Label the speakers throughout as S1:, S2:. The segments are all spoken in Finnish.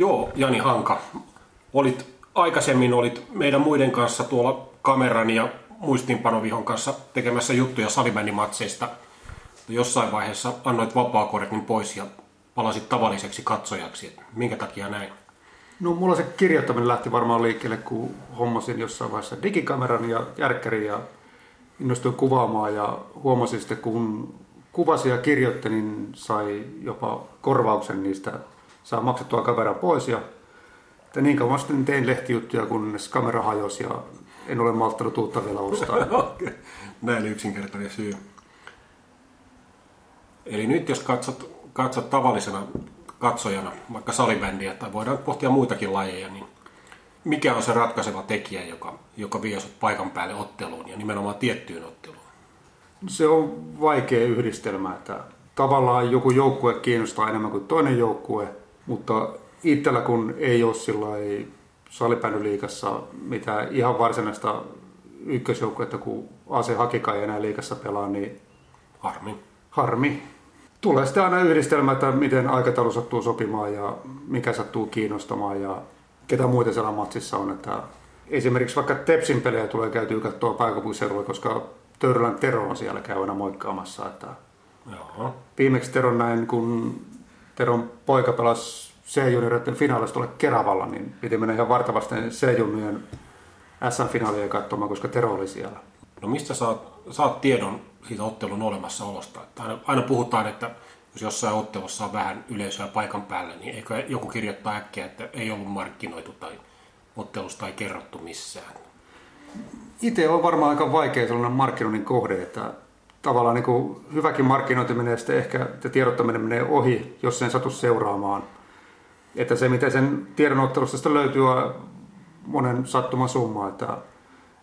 S1: Joo, Jani Hanka. Olit, aikaisemmin olit meidän muiden kanssa tuolla kameran ja muistinpanovihon kanssa tekemässä juttuja salibändimatseista. Jossain vaiheessa annoit vapaakortin pois ja palasit tavalliseksi katsojaksi. Et minkä takia näin?
S2: No mulla se kirjoittaminen lähti varmaan liikkeelle, kun hommasin jossain vaiheessa digikameran ja järkkärin ja innostuin kuvaamaan ja huomasin sitten, kun kuvasin ja kirjoitti, niin sai jopa korvauksen niistä, saa maksettua kameran pois ja että niin kauan sitten tein lehtijuttuja, kunnes kamera hajosi ja en ole malttanut uutta vielä ostaa.
S1: Näin yksinkertainen syy. Eli nyt jos katsot, katsot tavallisena katsojana vaikka salibändiä tai voidaan pohtia muitakin lajeja, niin mikä on se ratkaiseva tekijä, joka, joka vie sut paikan päälle otteluun ja nimenomaan tiettyyn otteluun?
S2: Se on vaikea yhdistelmä, että tavallaan joku joukkue kiinnostaa enemmän kuin toinen joukkue, mutta itsellä kun ei ole sillä salibändyliikassa mitä ihan varsinaista ykkösjoukkuetta, kun Ase Hakika ei enää liikassa pelaa, niin
S1: harmi.
S2: harmi. Tulee sitten aina yhdistelmä, että miten aikataulu sattuu sopimaan ja mikä sattuu kiinnostamaan ja ketä muita siellä matsissa on. Että esimerkiksi vaikka Tepsin pelejä tulee käytyä katsoa pääkaupunkiseudulla, koska Törlän Tero on siellä käyvänä moikkaamassa. Että
S1: Joo.
S2: viimeksi Teron näin, kun Teron poika pelasi C-junioreiden finaalista tuolla Keravalla, niin piti mennä ihan vartavasti C-junioren SM-finaalia katsomaan, koska Tero oli siellä.
S1: No mistä saat, saat tiedon siitä ottelun olemassaolosta? Että aina, aina puhutaan, että jos jossain ottelussa on vähän yleisöä paikan päällä, niin eikö joku kirjoittaa äkkiä, että ei ollut markkinoitu tai ottelusta ei kerrottu missään.
S2: Itse on varmaan aika vaikea sellainen markkinoinnin kohde, että tavallaan niin kuin hyväkin markkinointi menee sitten ehkä, että tiedottaminen menee ohi, jos sen satu seuraamaan. Että se, miten sen tiedonottelusta sitten löytyy, on monen sattuman summa, että,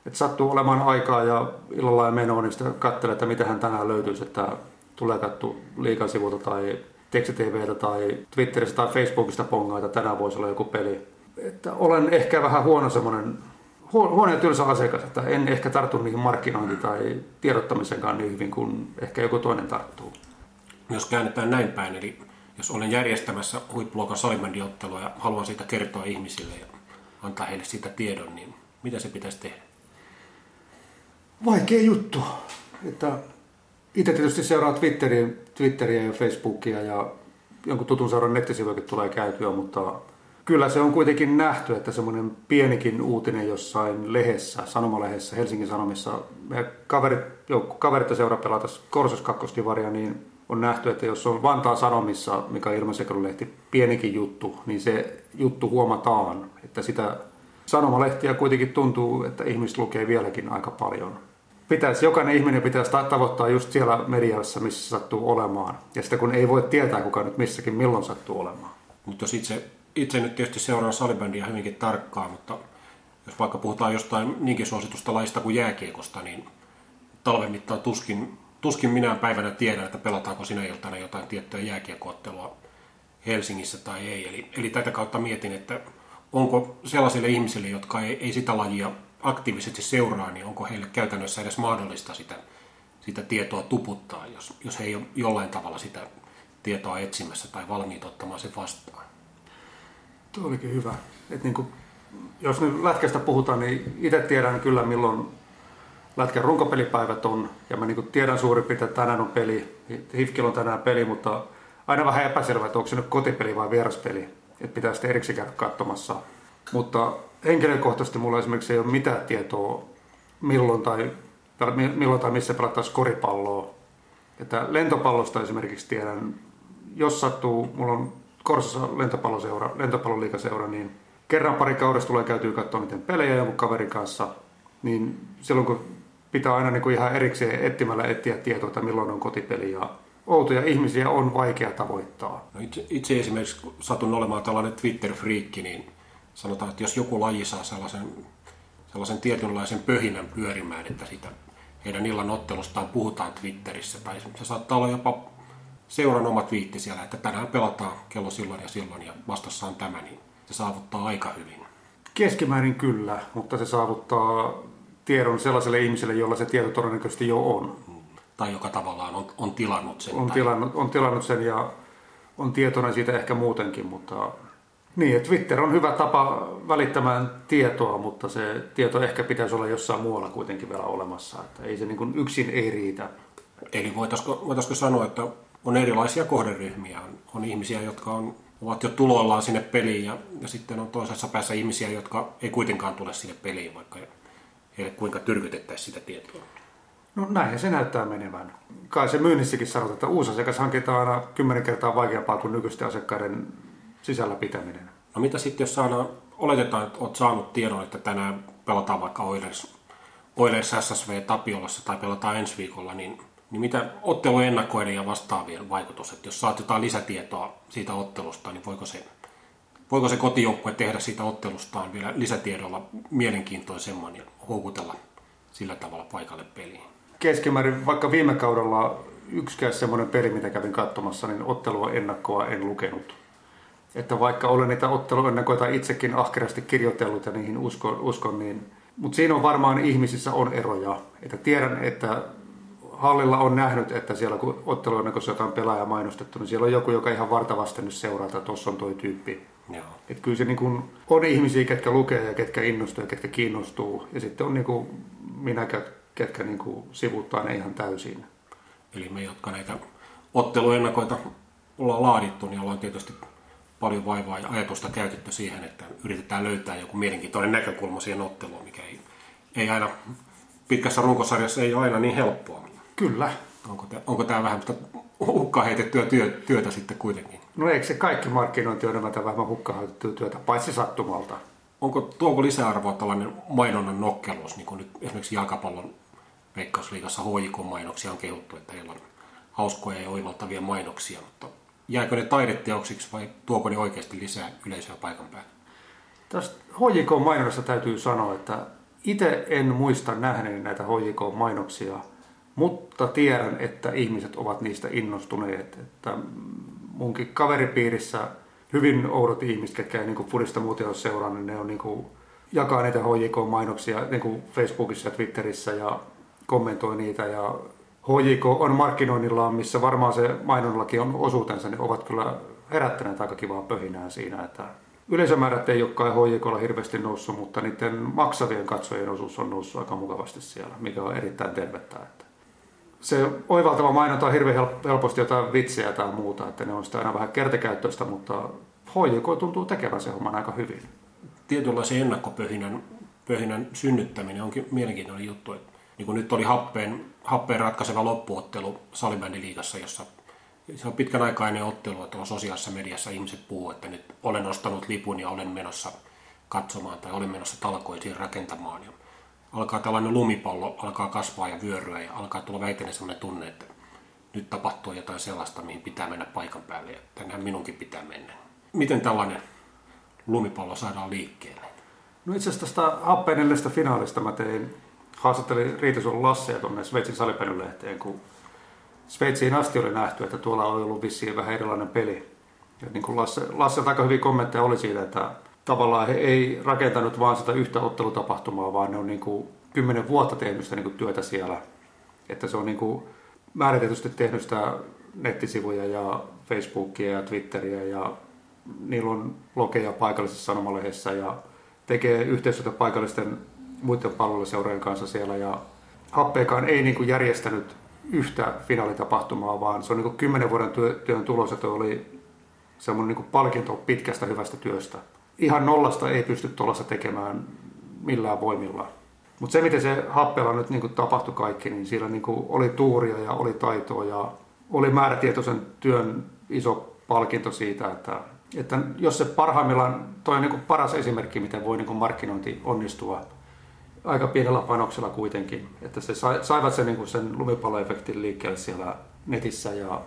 S2: että sattuu olemaan aikaa ja illalla ja menoa, niin sitten katselee, että mitä hän tänään löytyisi, että tulee kattu liikan sivulta tai tekstitvltä tai Twitteristä tai Facebookista pongaa, että tänään voisi olla joku peli. Että olen ehkä vähän huono semmoinen huono ja tylsä asiakas, että en ehkä tartu niihin markkinointi- tai tiedottamisenkaan niin hyvin kuin ehkä joku toinen tarttuu.
S1: Jos käännetään näin päin, eli jos olen järjestämässä huippuluokan salibändiottelua ja haluan siitä kertoa ihmisille ja antaa heille siitä tiedon, niin mitä se pitäisi tehdä?
S2: Vaikea juttu. Että itse tietysti seuraa Twitteriä, Twitteriä ja Facebookia ja jonkun tutun seuran nettisivuakin tulee käytyä, mutta kyllä se on kuitenkin nähty, että semmoinen pienikin uutinen jossain lehdessä, sanomalehdessä, Helsingin Sanomissa, kaverit, joukko, kaverit ja seura pelata Korsos kakkostivaria, niin on nähty, että jos on Vantaan Sanomissa, mikä on ilmasekelulehti, pienikin juttu, niin se juttu huomataan, että sitä sanomalehtiä kuitenkin tuntuu, että ihmiset lukee vieläkin aika paljon. Pitäisi, jokainen ihminen pitäisi tavoittaa just siellä mediassa, missä sattuu olemaan. Ja sitä kun ei voi tietää, kuka nyt missäkin milloin sattuu olemaan.
S1: Mutta jos itse, itse nyt tietysti seuraan salibändiä hyvinkin tarkkaan, mutta jos vaikka puhutaan jostain niinkin suositusta laista kuin jääkiekosta, niin talven mittaan tuskin, tuskin minä päivänä tiedän, että pelataanko sinä iltana jotain tiettyä jääkiekkoottelua Helsingissä tai ei. Eli, eli tätä kautta mietin, että onko sellaisille ihmisille, jotka ei, ei sitä lajia aktiivisesti seuraa, niin onko heille käytännössä edes mahdollista sitä, sitä tietoa tuputtaa, jos, jos he ei ole jollain tavalla sitä tietoa etsimässä tai valmiit ottamaan sen vastaan.
S2: Tuo olikin hyvä. Et niin kuin, jos nyt lätkästä puhutaan, niin itse tiedän kyllä milloin lätkän runkopelipäivät on. Ja mä niin tiedän suurin piirtein, että tänään on peli. Hifkillä on tänään peli, mutta aina vähän epäselvä, että onko se nyt kotipeli vai vieraspeli. Että pitää sitten erikseen käydä katsomassa. Mutta henkilökohtaisesti mulla esimerkiksi ei ole mitään tietoa milloin tai, tai milloin tai missä pelattaisiin koripalloa. Että lentopallosta esimerkiksi tiedän, jos sattuu, mulla on Korsossa lentopalloseura, lentopalloliikaseura, niin kerran pari kaudessa tulee käytyä katsoa miten pelejä jonkun kaverin kanssa, niin silloin kun pitää aina niin kuin ihan erikseen etsimällä etsiä tietoa, että milloin on kotipeli ja outoja ihmisiä on vaikea tavoittaa.
S1: No itse, itse esimerkiksi kun satun olemaan tällainen Twitter-friikki, niin sanotaan, että jos joku laji saa sellaisen, sellaisen tietynlaisen pöhinän pyörimään, että sitä heidän illan ottelustaan puhutaan Twitterissä, tai se saattaa olla jopa seuran oma twiitti siellä, että tänään pelataan kello silloin ja silloin ja vastassa on tämä, niin se saavuttaa aika hyvin.
S2: Keskimäärin kyllä, mutta se saavuttaa tiedon sellaiselle ihmiselle, jolla se tieto todennäköisesti jo on.
S1: Tai joka tavallaan on, on tilannut sen.
S2: On
S1: tai...
S2: tilannut, on tilannut sen ja on tietoinen siitä ehkä muutenkin, mutta Niin, Twitter on hyvä tapa välittämään tietoa, mutta se tieto ehkä pitäisi olla jossain muualla kuitenkin vielä olemassa. Että ei se niin yksin ei riitä.
S1: Eli voitaisiko, voitaisiko sanoa, että on erilaisia kohderyhmiä. On, on ihmisiä, jotka on, ovat jo tuloillaan sinne peliin ja, ja sitten on toisessa päässä ihmisiä, jotka ei kuitenkaan tule sinne peliin, vaikka heille kuinka tyrkytettäisiin sitä tietoa.
S2: No näin se näyttää menevän. Kai se myynnissäkin sanotaan, että uusi asiakas hankitaan aina kymmenen kertaa vaikeampaa kuin nykyisten asiakkaiden sisällä pitäminen.
S1: No mitä sitten, jos saadaan, oletetaan, että olet saanut tiedon, että tänään pelataan vaikka Oilers, Oilers SSV Tapiolassa tai pelataan ensi viikolla, niin, niin mitä otteluennakoiden ja vastaavien vaikutus, että jos saat jotain lisätietoa siitä ottelusta, niin voiko se, voiko se kotijoukkue tehdä siitä ottelustaan vielä lisätiedolla mielenkiintoisemman ja houkutella sillä tavalla paikalle peliin?
S2: Keskimäärin, vaikka viime kaudella yksikään semmoinen peli, mitä kävin katsomassa, niin ottelua ennakkoa en lukenut että vaikka olen niitä otteluennakoita itsekin ahkerasti kirjoitellut ja niihin uskon, uskon niin, mutta siinä on varmaan ihmisissä on eroja. Että tiedän, että hallilla on nähnyt, että siellä kun otteluennakossa jotain pelaajaa mainostettu, niin siellä on joku, joka ihan vartavasti nyt seuraa, että tuossa on toi tyyppi. Joo. Että kyllä se niin kuin, on ihmisiä, ketkä lukee ja ketkä innostuu ja ketkä kiinnostuu. Ja sitten on niin minä, ketkä niin kuin sivuttaa ne ihan täysin.
S1: Eli me, jotka näitä otteluennakoita ollaan laadittu, niin ollaan tietysti paljon vaivaa ja ajatusta käytetty siihen, että yritetään löytää joku mielenkiintoinen näkökulma siihen otteluun, mikä ei, ei aina pitkässä runkosarjassa ei ole aina niin helppoa.
S2: Kyllä.
S1: Onko, te, onko tämä vähän hukkaan heitettyä työ, työtä sitten kuitenkin?
S2: No eikö se kaikki markkinointi ole enemmän vähän hukkaan heitettyä työtä, paitsi sattumalta?
S1: Onko, tuoko lisäarvoa tällainen mainonnan nokkeluus, niin kuin nyt esimerkiksi jalkapallon veikkausliigassa HJK-mainoksia on kehuttu, että heillä on hauskoja ja oivaltavia mainoksia, mutta jääkö ne taideteoksiksi vai tuoko ne oikeasti lisää yleisöä paikan päälle?
S2: Tästä HJK-mainonnasta täytyy sanoa, että itse en muista nähneeni näitä HJK-mainoksia, mutta tiedän, että ihmiset ovat niistä innostuneet. Että munkin kaveripiirissä hyvin oudot ihmiset, ketkä ei niin Fudista muuten ole seurannut, ne on niin kuin, jakaa niitä HJK-mainoksia niin Facebookissa ja Twitterissä ja kommentoi niitä ja HJK on markkinoinnillaan, missä varmaan se mainonnallakin on osuutensa, niin ovat kyllä herättäneet aika kivaa pöhinää siinä, että yleisömäärät ei ole kai HJKlla hirveästi noussut, mutta niiden maksavien katsojien osuus on noussut aika mukavasti siellä, mikä on erittäin tervettä. Että se oivaltava mainonta on hirveän helposti jotain vitsejä tai muuta, että ne on sitä aina vähän kertakäyttöistä, mutta HJK tuntuu tekevän se homman aika hyvin.
S1: Tietynlaisen ennakkopöhinän pöhinän synnyttäminen onkin mielenkiintoinen juttu, että niin kuin nyt oli happeen, happeen ratkaiseva loppuottelu salibändiliigassa, jossa se on pitkän aikainen ottelu, että on sosiaalisessa mediassa ihmiset puhuu, että nyt olen ostanut lipun ja olen menossa katsomaan tai olen menossa talkoisiin rakentamaan. Ja alkaa tällainen lumipallo, alkaa kasvaa ja vyöryä ja alkaa tulla väitellen sellainen tunne, että nyt tapahtuu jotain sellaista, mihin pitää mennä paikan päälle ja tännehän minunkin pitää mennä. Miten tällainen lumipallo saadaan liikkeelle?
S2: No itse asiassa tästä happeenellestä finaalista mä tein haastattelin Riitasun Lassia tuonne Sveitsin salipelylehteen, kun Sveitsiin asti oli nähty, että tuolla oli ollut vissiin vähän erilainen peli. Ja niin kuin Lasse, Lasselta aika hyvin kommentteja oli siitä, että tavallaan he ei rakentanut vaan sitä yhtä ottelutapahtumaa, vaan ne on niin kuin kymmenen vuotta tehnyt sitä niin kuin työtä siellä. Että se on niin kuin määritetysti tehnyt sitä nettisivuja ja Facebookia ja Twitteriä ja niillä on blogeja paikallisessa sanomalehdessä ja tekee yhteistyötä paikallisten muiden palveluseurojen kanssa siellä ja Happeekaan ei niin kuin järjestänyt yhtä finaalitapahtumaa, vaan se on niin kuin kymmenen vuoden työn tulos, että oli semmoinen niin palkinto pitkästä hyvästä työstä. Ihan nollasta ei pysty tuollaista tekemään millään voimilla. Mutta se, miten se happeella nyt niin tapahtui kaikki, niin siellä niin oli tuuria ja oli taitoa ja oli määrätietoisen työn iso palkinto siitä, että, että jos se parhaimmillaan, toi on niin paras esimerkki, miten voi niin markkinointi onnistua – aika pienellä panoksella kuitenkin. Että se sai, saivat sen, niin sen lumipalloefektin liikkeelle siellä netissä ja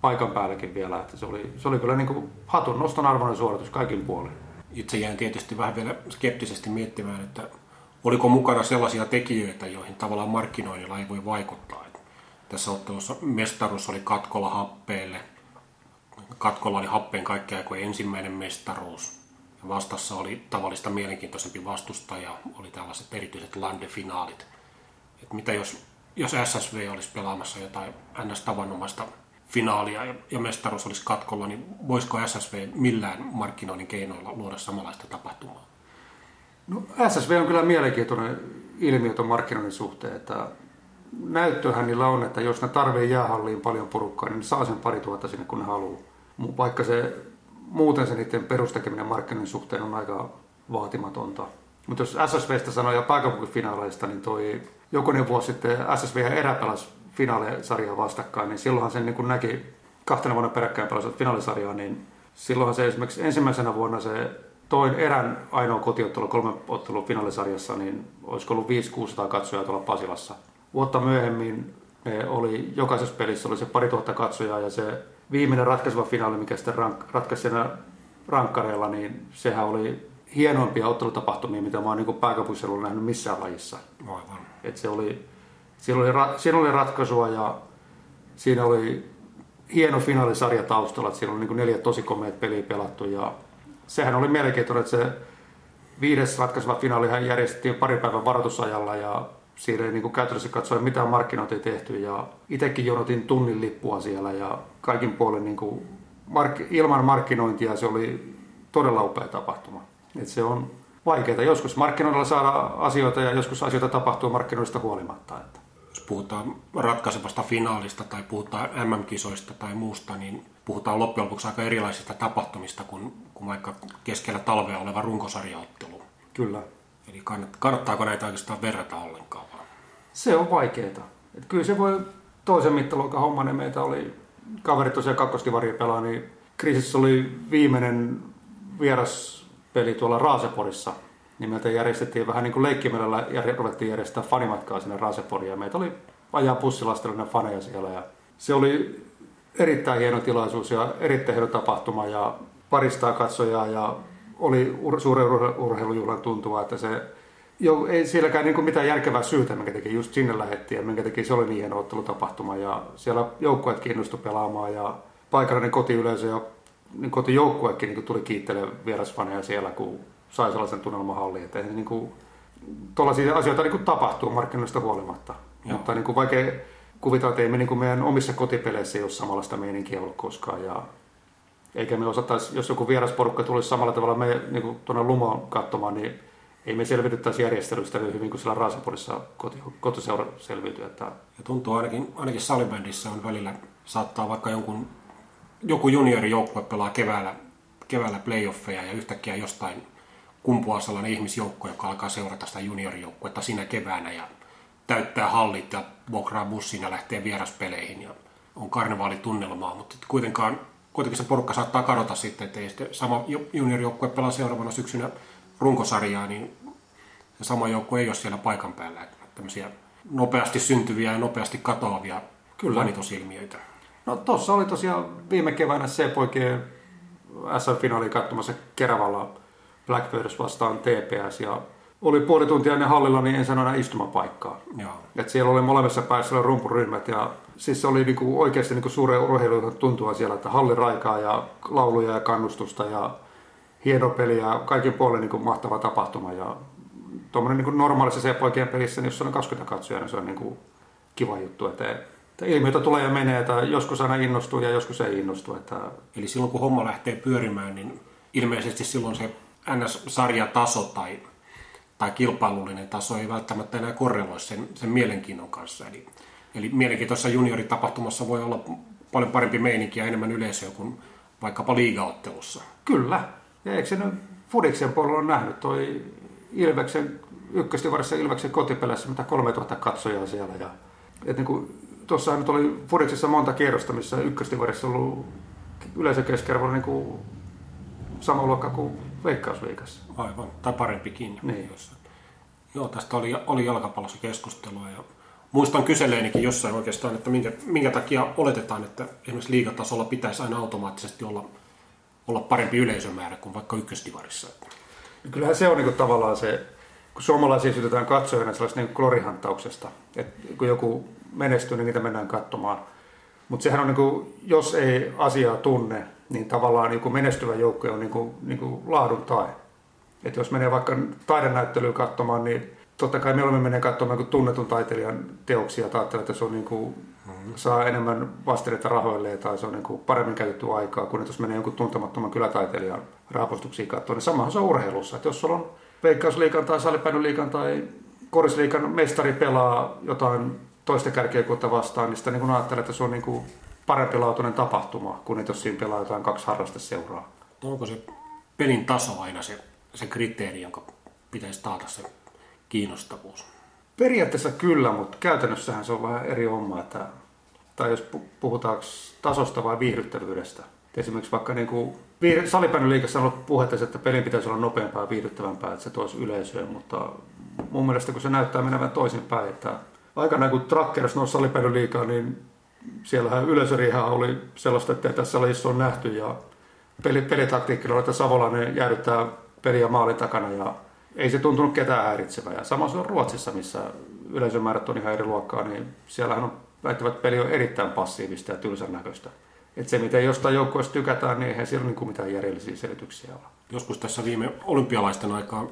S2: paikan päälläkin vielä. Että se, oli, se oli kyllä niin hatun noston arvoinen suoritus kaikin puolin.
S1: Itse jäin tietysti vähän vielä skeptisesti miettimään, että oliko mukana sellaisia tekijöitä, joihin tavallaan markkinoinnilla ei voi vaikuttaa. Että tässä ottelussa mestaruus oli katkolla happeelle. Katkolla oli happeen kaikkea kuin ensimmäinen mestaruus vastassa oli tavallista mielenkiintoisempi vastustaja, oli tällaiset erityiset landefinaalit. Et mitä jos, jos SSV olisi pelaamassa jotain ns. tavanomaista finaalia ja, mestaruus olisi katkolla, niin voisiko SSV millään markkinoinnin keinoilla luoda samanlaista tapahtumaa?
S2: No, SSV on kyllä mielenkiintoinen ilmiö tuon markkinoinnin suhteen, että näyttöhän niillä on, että jos ne tarvii jäähalliin paljon porukkaa, niin ne saa sen pari tuhatta sinne kun ne haluaa. Vaikka se muuten se niiden perustekeminen markkinoinnin suhteen on aika vaatimatonta. Mutta jos SSVstä sanoo ja pääkaupunkifinaaleista, niin toi jokunen vuosi sitten SSV ja Erä pelasi finaalisarjaa vastakkain, niin silloinhan sen niin näki kahtena vuonna peräkkäin pelasivat finaalisarjaa, niin silloinhan se esimerkiksi ensimmäisenä vuonna se toin erän ainoa kotiottelu kolme ottelun finaalisarjassa, niin olisiko ollut 5-600 katsojaa tuolla Pasilassa. Vuotta myöhemmin ne oli, jokaisessa pelissä oli se pari tuhatta katsojaa ja se viimeinen ratkaiseva finaali, mikä sitten rank, ratkaisi siinä rankkareilla, niin sehän oli hienoimpia ottelutapahtumia, mitä mä oon niin pääkaupunkiseudulla nähnyt missään lajissa.
S1: Aivan.
S2: Et se oli, siinä, oli, siinä oli ratkaisua ja siinä oli hieno finaalisarja taustalla, että siinä oli niin neljä tosi komeat peliä pelattu ja sehän oli mielenkiintoinen, että se viides ratkaiseva finaali järjestettiin pari päivän varoitusajalla ja siinä ei niin käytännössä katsoen mitään markkinointia tehty ja itsekin jonotin tunnin lippua siellä ja kaikin puolin niin kuin mark- ilman markkinointia se oli todella upea tapahtuma. Et se on vaikeaa. Joskus markkinoilla saada asioita ja joskus asioita tapahtuu markkinoista huolimatta. Että.
S1: Jos puhutaan ratkaisevasta finaalista tai puhutaan MM-kisoista tai muusta, niin puhutaan loppujen lopuksi aika erilaisista tapahtumista kuin, kuin vaikka keskellä talvea oleva runkosarjaottelu.
S2: Kyllä.
S1: Eli kannattaako näitä oikeastaan verrata ollenkaan vaan?
S2: Se on vaikeaa. Et kyllä se voi toisen mittaluokan homma, niin meitä oli kaverit tosiaan kakkostivaria pelaa, niin kriisissä oli viimeinen vieraspeli tuolla Raaseporissa. Niin meiltä järjestettiin vähän niin kuin leikkimällä ja ruvettiin järjestää fanimatkaa sinne Raaseporiin. Ja meitä oli ajaa pussilastelunen faneja siellä. Ja se oli erittäin hieno tilaisuus ja erittäin hieno tapahtuma ja paristaa katsojaa ja oli ur- suuren urheilujuhlan tuntua, että se jo, ei sielläkään niin mitään järkevää syytä, minkä teki just sinne lähettiin ja minkä teki se oli niin hieno ottelutapahtuma ja siellä joukkueet kiinnostui pelaamaan ja paikallinen kotiyleisö ja niin kotijoukkuekin niin tuli kiittelemään vierasfaneja siellä, kun sai sellaisen tunnelman halliin. Että niin kuin, tuollaisia asioita niin kuin tapahtuu markkinoista huolimatta. Joo. Mutta niin kuin vaikea kuvitella, että ei me niin kuin meidän omissa kotipeleissä ei ole samanlaista meininkiä ollut koskaan. Ja eikä me osattaisi, jos joku vierasporukka tulisi samalla tavalla me niin tuonne Lumoon katsomaan, niin ei me selvityttäisi järjestelystä niin hyvin kuin siellä Raasapurissa koti, kotiseura selviytyy. Että...
S1: Ja tuntuu ainakin, ainakin salibändissä on välillä, saattaa vaikka jonkun, joku juniorijoukkue pelaa keväällä, keväällä playoffeja ja yhtäkkiä jostain kumpuaa sellainen ihmisjoukko, joka alkaa seurata sitä juniorijoukkuetta siinä keväänä ja täyttää hallit ja vuokraa bussin ja lähtee vieraspeleihin ja on karnevaalitunnelmaa, mutta kuitenkaan, kuitenkin se porukka saattaa kadota sitten, että ei sitten sama juniorijoukkue pelaa seuraavana syksynä runkosarjaa, niin se sama joukko ei ole siellä paikan päällä. Että tämmöisiä nopeasti syntyviä ja nopeasti katoavia Kyllä. vanitosilmiöitä.
S2: No tuossa oli tosiaan viime keväänä se poikien SM-finaali katsomassa Keravalla Blackbirds vastaan TPS ja oli puoli tuntia ennen hallilla, niin en sano enää istumapaikkaa. Joo. Et siellä oli molemmissa päässä rumpuryhmät ja siis se oli niinku oikeasti niinku suuren urheilun tuntua siellä, että halli raikaa ja lauluja ja kannustusta ja hieno peli ja kaikin puolin niinku mahtava tapahtuma. Ja tuommoinen niinku normaalissa se poikien pelissä, niin jos on 20 katsojaa, niin se on niinku kiva juttu. Että, että ilmiötä tulee ja menee, että joskus aina innostuu ja joskus ei innostu. Että...
S1: Eli silloin kun homma lähtee pyörimään, niin ilmeisesti silloin se NS-sarjataso tai, tai kilpailullinen taso ei välttämättä enää korreloi sen, sen mielenkiinnon kanssa. Eli, eli mielenkiintoisessa junioritapahtumassa voi olla paljon parempi meininki ja enemmän yleisöä kuin vaikkapa liigaottelussa.
S2: Kyllä. Ja eikö se nyt Fudiksen puolella on nähnyt toi Ilveksen, ykköstivarissa Ilveksen kotipelässä, mitä 3000 katsojaa siellä. Ja, et niin kuin, tuossa nyt oli Fudiksessa monta kierrosta, missä ykköstivarissa on ollut yleisökeskiarvo niin sama luokka kuin Veikkausliikassa.
S1: Aivan, tai parempikin.
S2: Niin.
S1: Joo, tästä oli, oli jalkapallossa keskustelua ja muistan kyseleenikin jossain oikeastaan, että minkä, minkä takia oletetaan, että esimerkiksi liigatasolla pitäisi aina automaattisesti olla, olla parempi yleisömäärä kuin vaikka ykköstivarissa.
S2: Kyllähän se on niin kuin tavallaan se, kun suomalaisia sytytään katsojana sellaisesta niin klorihantauksesta, että kun joku menestyy, niin niitä mennään katsomaan. Mutta sehän on, niin kuin, jos ei asiaa tunne, niin tavallaan niin kuin menestyvä joukko on niin kuin, niin kuin laadun tae. Et jos menee vaikka taidenäyttelyyn katsomaan, niin totta kai mieluummin menee katsomaan kuin tunnetun taiteilijan teoksia, tai ajattelee, että se on niin kuin, mm-hmm. saa enemmän vastinetta rahoille tai se on niin kuin paremmin käytetty aikaa, kuin jos menee jonkun tuntemattoman kylätaiteilijan raapustuksia katsoa. Niin samahan se on urheilussa, että jos sulla on veikkausliikan tai salipäinyliikan tai korisliikan mestari pelaa jotain toista kärkiä vastaan, niin sitä niin ajattelee, että se on niin kuin parempi laatuinen tapahtuma, kuin että jos siinä pelaa jotain kaksi harrasteseuraa.
S1: Onko se pelin taso aina se, se kriteeri, jonka pitäisi taata se kiinnostavuus?
S2: Periaatteessa kyllä, mutta käytännössähän se on vähän eri homma. Että, tai jos puhutaan tasosta vai viihdyttävyydestä. Esimerkiksi vaikka niin kuin, salipäänyliikassa on ollut puhetta, että pelin pitäisi olla nopeampaa ja viihdyttävämpää, että se toisi yleisöä, mutta mun mielestä kun se näyttää menevän toisinpäin, että aikanaan kun Trackers nousi salipäänyliikaa, niin siellähän yleisöriihän oli sellaista, että tässä lajissa on nähty ja peli, pelitaktiikilla, että Savolainen jäädyttää peliä maalin takana ja ei se tuntunut ketään häiritsevää. Ja sama se on Ruotsissa, missä yleisömäärät on ihan eri luokkaa, niin siellähän on väittävät peli on erittäin passiivista ja tylsän näköistä. Että se, miten jostain joukkueesta tykätään, niin eihän siellä niin mitään järjellisiä selityksiä ole.
S1: Joskus tässä viime olympialaisten aikaa,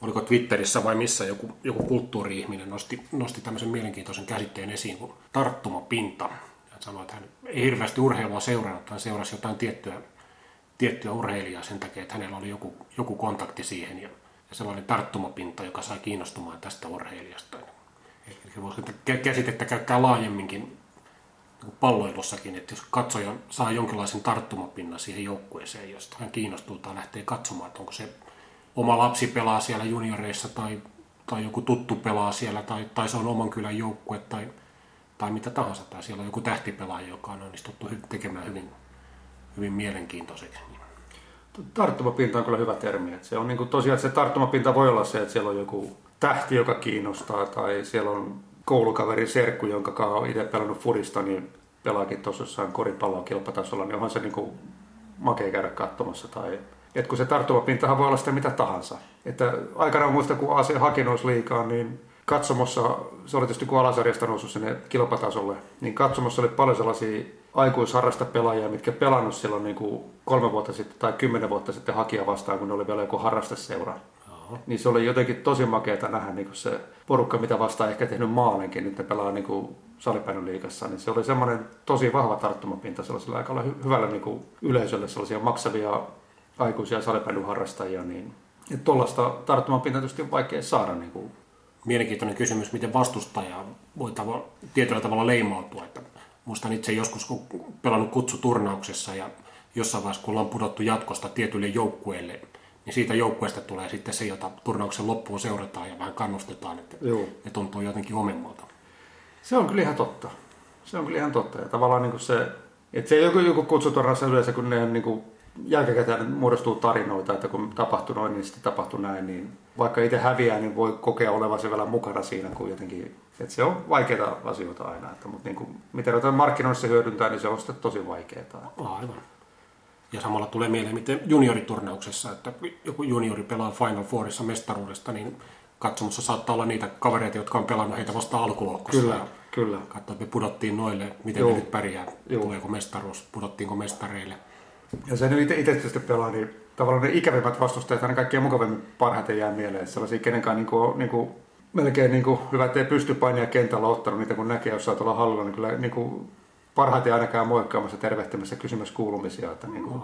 S1: oliko Twitterissä vai missä, joku, joku kulttuuri-ihminen nosti, nosti tämmöisen mielenkiintoisen käsitteen esiin kuin tarttumapinta. Hän sanoi, että hän ei hirveästi urheilua seurannut, hän seurasi jotain tiettyä, tiettyä urheilijaa sen takia, että hänellä oli joku, joku kontakti siihen. Ja ja sellainen tarttumapinta, joka sai kiinnostumaan tästä urheilijasta. Eli voisi käsitettä käyttää laajemminkin niin palloilussakin, että jos katsoja saa jonkinlaisen tarttumapinnan siihen joukkueeseen, josta hän kiinnostuu tai lähtee katsomaan, että onko se oma lapsi pelaa siellä junioreissa tai, tai joku tuttu pelaa siellä tai, tai se on oman kylän joukkue tai, tai mitä tahansa, tai siellä on joku tähtipelaaja, joka on onnistuttu tekemään hyvin, hyvin mielenkiintoiseksi.
S2: Tarttumapinta on kyllä hyvä termi. Että se on niin kuin tosiaan, että se tarttumapinta voi olla se, että siellä on joku tähti, joka kiinnostaa, tai siellä on koulukaveri Serkku, jonka on itse pelannut furista, niin pelaakin tuossa jossain koripalloa kilpatasolla, niin onhan se niin kuin makea käydä katsomassa. Tai, että kun se tarttumapintahan voi olla sitä mitä tahansa. Että aikanaan muista, kun AC haki liikaa, niin katsomossa, se oli tietysti kun alasarjasta noussut sinne kilpatasolle, niin katsomossa oli paljon sellaisia aikuisharrasta pelaajia, mitkä pelannut silloin niin kuin kolme vuotta sitten tai kymmenen vuotta sitten hakia vastaan, kun ne oli vielä joku harrasteseura. Oho. Niin se oli jotenkin tosi makeata nähdä niin kuin se porukka, mitä vastaan ehkä tehnyt maalinkin, nyt ne pelaa niin kuin liikassa, niin se oli semmoinen tosi vahva tarttumapinta sellaisella aika hy- hyvällä niin kuin yleisölle sellaisia maksavia aikuisia harrastajia, niin tuollaista tarttumapinta tietysti on vaikea saada niin kuin
S1: mielenkiintoinen kysymys, miten vastustaja voi tavo- tietyllä tavalla leimautua. Että muistan itse joskus, kun pelannut kutsuturnauksessa ja jossain vaiheessa, kun ollaan pudottu jatkosta tietylle joukkueelle, niin siitä joukkueesta tulee sitten se, jota turnauksen loppuun seurataan ja vähän kannustetaan, että Joo. ne tuntuu jotenkin omemmalta.
S2: Se on kyllä ihan totta. Se on kyllä ihan totta. Ja tavallaan niin kuin se, että se joku, joku kutsutornassa yleensä, kun ne niin kuin jälkikäteen muodostuu tarinoita, että kun tapahtui noin, niin sitten tapahtui näin, niin vaikka itse häviää, niin voi kokea olevansa vielä mukana siinä, kun jotenkin, että se on vaikeita asioita aina, että, mutta niin kuin, miten jotain markkinoissa hyödyntää, niin se on sitten tosi vaikeaa.
S1: Aivan. Ja samalla tulee mieleen, miten junioriturnauksessa, että joku juniori pelaa Final Fourissa mestaruudesta, niin katsomussa saattaa olla niitä kavereita, jotka on pelannut heitä vasta alkulohkossa.
S2: Kyllä, kyllä.
S1: Katsotaan, että me pudottiin noille, miten Joo. ne nyt pärjää, Joo. tuleeko mestaruus, pudottiinko mestareille.
S2: Ja se nyt itse tietysti pelaa, niin tavallaan ne ikävimmät vastustajat aina kaikkien mukavimmin parhaiten jää mieleen. Sellaisia, kenenkään niin kuin, niin kuin, melkein niin kuin, hyvä, ettei pysty painia kentällä ottanut niitä, kun näkee jossain tuolla hallilla, niin kyllä niin kuin, parhaiten ainakaan moikkaamassa, tervehtimässä, kysymässä kuulumisia. Että, niin kuin,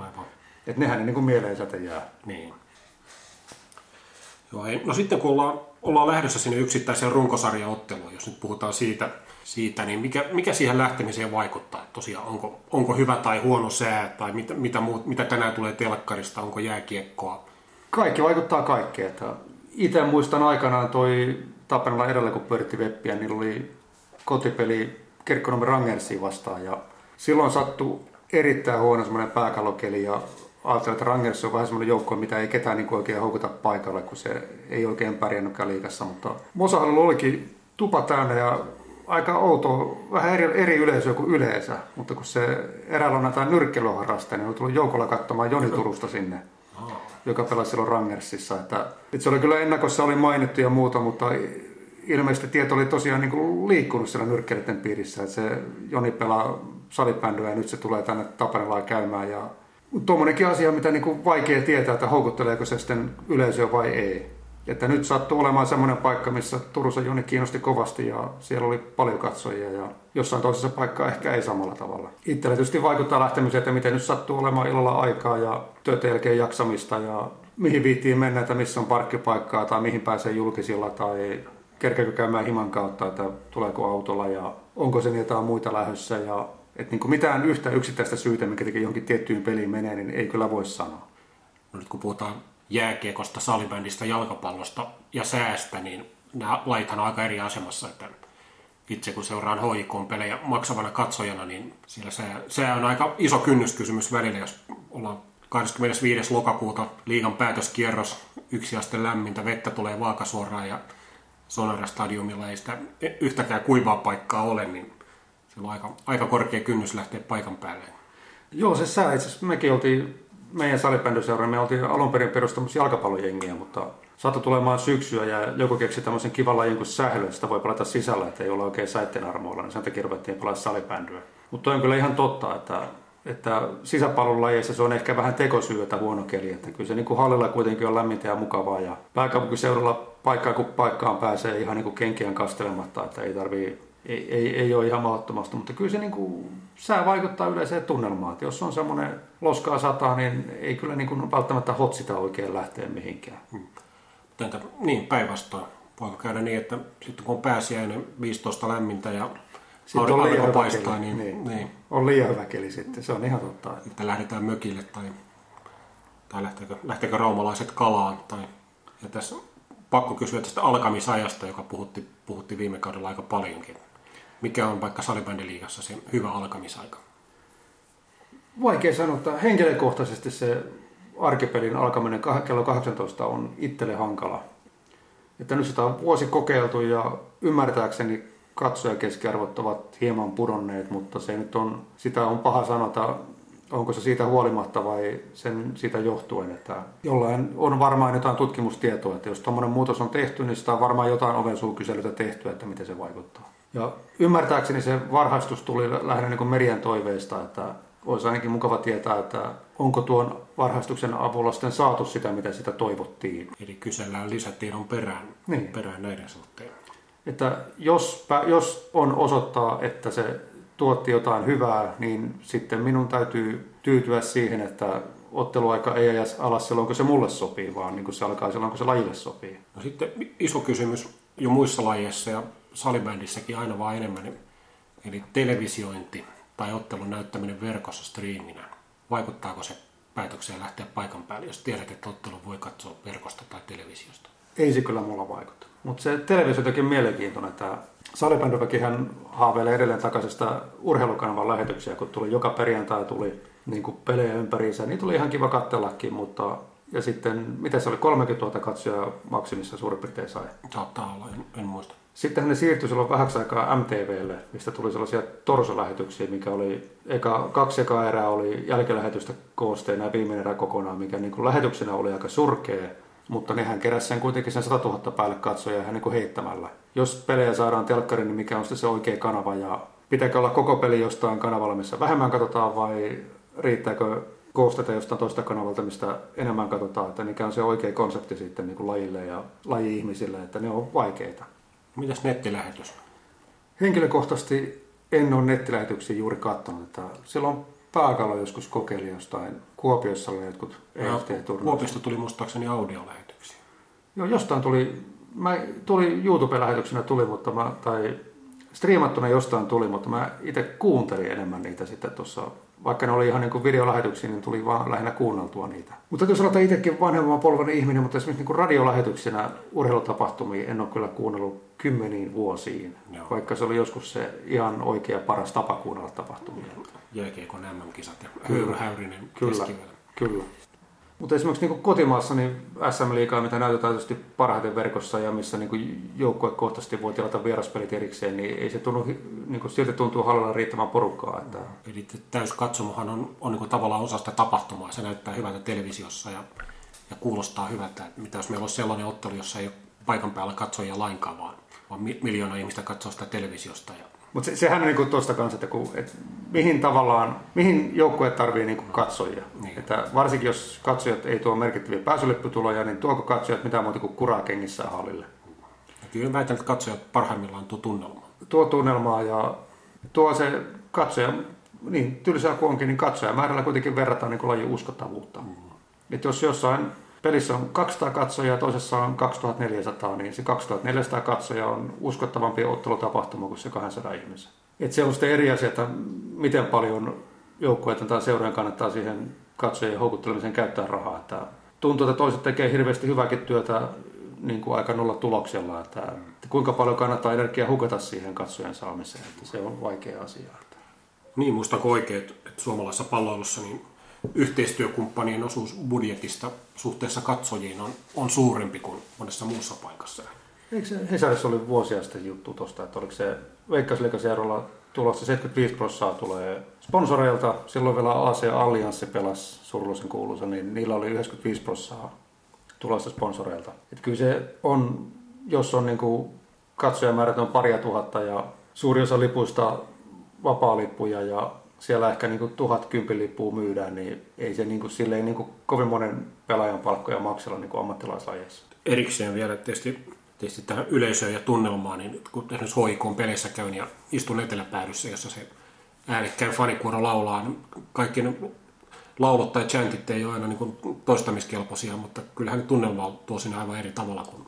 S2: että nehän ne niin kuin mieleen jää.
S1: Niin. Joo, No sitten kun ollaan, ollaan lähdössä sinne yksittäiseen runkosarjaotteluun, jos nyt puhutaan siitä, siitä, niin mikä, mikä siihen lähtemiseen vaikuttaa? Että tosiaan, onko, onko hyvä tai huono sää, tai mitä, mitä, muut, mitä tänään tulee telkkarista, onko jääkiekkoa?
S2: Kaikki vaikuttaa kaikkeen. Itse muistan aikanaan toi Tapanalla edellä, kun pyöritti webbiä, niin oli kotipeli Kirkkonomen Rangersiin vastaan. Ja silloin sattui erittäin huono semmoinen pääkallokeli ja ajattelin, että Rangers on vähän semmoinen joukko, mitä ei ketään niin oikein houkuta paikalle, kun se ei oikein pärjännytkään liikassa. Mutta Mosahallu olikin tupa täynnä ja aika outo, vähän eri, eri yleisö kuin yleensä, mutta kun se eräällä on näitä nyrkkeilyharrasteja, niin on tullut joukolla katsomaan Joni Turusta sinne, joka pelasi silloin Rangersissa. Että, että se oli kyllä ennakossa oli mainittu ja muuta, mutta ilmeisesti tieto oli tosiaan niin kuin liikkunut siellä nyrkkeilyiden piirissä, että se Joni pelaa salibändyä ja nyt se tulee tänne Tapanelaan käymään. Ja tuommoinenkin asia, mitä niin kuin vaikea tietää, että houkutteleeko se sitten yleisöä vai ei. Että nyt sattuu olemaan semmoinen paikka, missä Turussa Joni kiinnosti kovasti ja siellä oli paljon katsojia ja jossain toisessa paikkaa ehkä ei samalla tavalla. Itselle tietysti vaikuttaa lähtemiseen, että miten nyt sattuu olemaan illalla aikaa ja työtä jälkeen jaksamista ja mihin viittiin mennä, että missä on parkkipaikkaa tai mihin pääsee julkisilla tai kerkeekö käymään himan kautta, että tuleeko autolla ja onko se jotain muita lähdössä ja että niin kuin mitään yhtä yksittäistä syytä, mikä tekee johonkin tiettyyn peliin menee, niin ei kyllä voi sanoa.
S1: No nyt kun puhutaan jääkiekosta, salibändistä, jalkapallosta ja säästä, niin nämä laithan on aika eri asemassa. Että itse kun seuraan HIK-pelejä maksavana katsojana, niin siellä se, se on aika iso kynnyskysymys välillä, jos ollaan 25. lokakuuta liigan päätöskierros, yksi aste lämmintä, vettä tulee vaakasuoraan ja Sonara-stadiumilla ei sitä yhtäkään kuivaa paikkaa ole, niin se on aika, aika korkea kynnys lähteä paikan päälle.
S2: Joo, se sää. Itse asiassa mekin oltiin, meidän salibändyseura, me oltiin alun perin perustamassa jalkapallojengiä, mutta saattoi tulemaan syksyä ja joku keksi tämmöisen kivan lajin kuin sählö, sitä voi pelata sisällä, että ei ole oikein säitten armoilla, niin sen takia ruvettiin pelaa salibändyä. Mutta on kyllä ihan totta, että, että sisäpallolajeissa se on ehkä vähän tekosyy, että huono keli, että kyllä se niin kuin hallilla kuitenkin on lämmintä ja mukavaa ja pääkaupunkiseudulla paikkaa kun paikkaan pääsee ihan niin kuin kenkiään kastelematta, että ei tarvii ei, ei, ei ole ihan mahdottomasti, mutta kyllä se niin kuin, sää vaikuttaa yleiseen tunnelmaan. Että jos on semmoinen loskaa sataa, niin ei kyllä niin kuin välttämättä hotsita oikein lähteä mihinkään. Hmm.
S1: Niin, päinvastoin. Voiko käydä niin, että sitten kun on pääsiäinen 15 lämmintä ja sitten on liian paistaa, niin, niin, niin,
S2: on liian hyvä keli sitten, se on ihan totta.
S1: Että lähdetään mökille tai, tai lähteekö, lähteekö raumalaiset kalaan. Tai, ja tässä pakko kysyä tästä alkamisajasta, joka puhutti, puhutti viime kaudella aika paljonkin. Mikä on vaikka salibändiliigassa se hyvä alkamisaika?
S2: Vaikea sanoa, että henkilökohtaisesti se arkipelin alkaminen kello 18 on itselle hankala. Että nyt sitä on vuosi kokeiltu ja ymmärtääkseni katsojakeskiarvot ovat hieman pudonneet, mutta se nyt on, sitä on paha sanota, onko se siitä huolimatta vai sen siitä johtuen, että jollain on varmaan jotain tutkimustietoa, että jos tuommoinen muutos on tehty, niin sitä on varmaan jotain ovensuukyselytä tehty, että miten se vaikuttaa. Ja ymmärtääkseni se varhaistus tuli lähinnä niin merien toiveista, että olisi ainakin mukava tietää, että onko tuon varhaistuksen avulla sitten saatu sitä, mitä sitä toivottiin.
S1: Eli kysellään lisätiedon perään, niin. perään näiden suhteen.
S2: Että jos, jos on osoittaa, että se tuotti jotain hyvää, niin sitten minun täytyy tyytyä siihen, että otteluaika ei ajas alas silloin, kun se mulle sopii, vaan niin kuin se alkaa silloin, kun se lajille sopii.
S1: No sitten iso kysymys jo muissa lajeissa ja salibändissäkin aina vaan enemmän, eli televisiointi tai ottelun näyttäminen verkossa striiminä. Vaikuttaako se päätökseen lähteä paikan päälle, jos tiedät, että ottelu voi katsoa verkosta tai televisiosta?
S2: Ei se kyllä mulla vaikuta. Mutta se televisio on mielenkiintoinen, että salibändyväkihän haaveilee edelleen takaisesta urheilukanavan lähetyksiä, kun tuli joka perjantai tuli niin kuin pelejä ympäriinsä. Niin tuli ihan kiva kattellakin, mutta ja sitten, mitä se oli, 30 000 katsojaa maksimissa suurin piirtein sai.
S1: Saattaa olla, en, en muista.
S2: Sitten ne siirtyi silloin vähäksi aikaa MTVlle, mistä tuli sellaisia torsolähetyksiä, mikä oli, eka, kaksi ekaa erää oli jälkilähetystä koosteena ja viimeinen erä kokonaan, mikä niin kuin lähetyksenä oli aika surkea, mutta nehän keräsi sen kuitenkin sen 100 000 päälle katsoja ihan niin heittämällä. Jos pelejä saadaan telkkariin, niin mikä on sitten se oikea kanava ja pitääkö olla koko peli jostain kanavalla, missä vähemmän katsotaan vai riittääkö koosteta jostain toista kanavalta, mistä enemmän katsotaan, että mikä on se oikea konsepti sitten niin kuin lajille ja laji-ihmisille, että ne on vaikeita.
S1: Mitäs nettilähetys?
S2: Henkilökohtaisesti en ole nettilähetyksiä juuri katsonut. Että silloin Pääkalo joskus kokeili jostain. Kuopiossa oli jotkut eft
S1: no, Kuopiosta tuli muistaakseni audiolähetyksiä.
S2: Joo, jostain tuli, mä, tuli YouTube-lähetyksenä tuli, mutta mä, tai striimattuna jostain tuli, mutta mä itse kuuntelin enemmän niitä sitten tuossa vaikka ne oli ihan niin videolähetyksiä, niin tuli vaan lähinnä kuunneltua niitä. Mutta täytyy sanoa, että itsekin vanhemman polven ihminen, mutta esimerkiksi niin radiolähetyksenä urheilutapahtumia en ole kyllä kuunnellut kymmeniin vuosiin, Joo. vaikka se oli joskus se ihan oikea paras tapa kuunnella tapahtumia.
S1: Jääkiekon MM-kisat ja höyryhäyrinen
S2: Kyllä, kyllä. Mutta esimerkiksi niin kotimaassa niin SM-liigaa, mitä näytetään tietysti parhaiten verkossa ja missä niin joukkuekohtaisesti voi tilata vieraspelit erikseen, niin ei se tunnu, niin kuin silti tuntuu halalla riittävän porukkaa. Että...
S1: Eli täyskatsomohan on, on niin tavallaan osa sitä tapahtumaa. Se näyttää hyvältä televisiossa ja, ja kuulostaa hyvältä. Että mitä jos meillä olisi sellainen ottelu, jossa ei ole paikan päällä katsojia lainkaan, vaan, vaan miljoona ihmistä katsoo sitä televisiosta. Ja...
S2: Mutta se, sehän on niin tuosta kanssa, että kun, et mihin tavallaan, mihin joukkue tarvii niin kuin katsojia. Niin. Että varsinkin jos katsojat ei tuo merkittäviä pääsylipputuloja, niin tuoko katsojat mitään muuta kuin kuraa kengissä hallille.
S1: Ja kyllä väitän, että katsojat parhaimmillaan tuo tunnelma.
S2: Tuo tunnelmaa ja tuo se katsoja, niin tylsää kuin onkin, niin katsojamäärällä kuitenkin verrataan niin lajin uskottavuutta. Mm. Että jos jossain pelissä on 200 katsojaa ja toisessa on 2400, niin se 2400 katsoja on uskottavampi ottelutapahtuma kuin se 200 ihmisen. Et se on sitten eri asia, että miten paljon joukkueita tai seurojen kannattaa siihen katsojien houkuttelemiseen käyttää rahaa. Että tuntuu, että toiset tekee hirveästi hyväkin työtä niin kuin aika nolla tuloksella, että, että kuinka paljon kannattaa energiaa hukata siihen katsojen saamiseen, että se on vaikea asia.
S1: Niin, muistanko oikein, että suomalaisessa palloilussa niin yhteistyökumppanien osuus budjetista suhteessa katsojiin on, on suurempi kuin monessa muussa paikassa.
S2: Eikö se Hesarissa oli vuosia sitten juttu tuosta, että oliko se Veikkausliikaseurolla tulossa 75 prosenttia tulee sponsoreilta, silloin vielä AC Allianssi pelasi surullisen kuuluisa, niin niillä oli 95 prosenttia tulossa sponsoreilta. Että kyllä se on, jos on niin katsojamäärät on paria tuhatta ja suuri osa lipuista vapaa-lippuja ja siellä ehkä niin tuhat kympilippua myydään, niin ei se niin kuin, silleen niin kuin kovin monen pelaajan palkkoja maksella niin ammattilaislajeissa.
S1: Erikseen vielä tietysti, tietysti tähän yleisöön ja tunnelmaan, niin kun esimerkiksi HIK peleissä käyn ja istun eteläpäädyssä, jossa se äänekkäin fanikuoro laulaa, niin kaikki ne laulot tai chantit ei ole aina niin kuin toistamiskelpoisia, mutta kyllähän ne tunnelma tuo siinä aivan eri tavalla kuin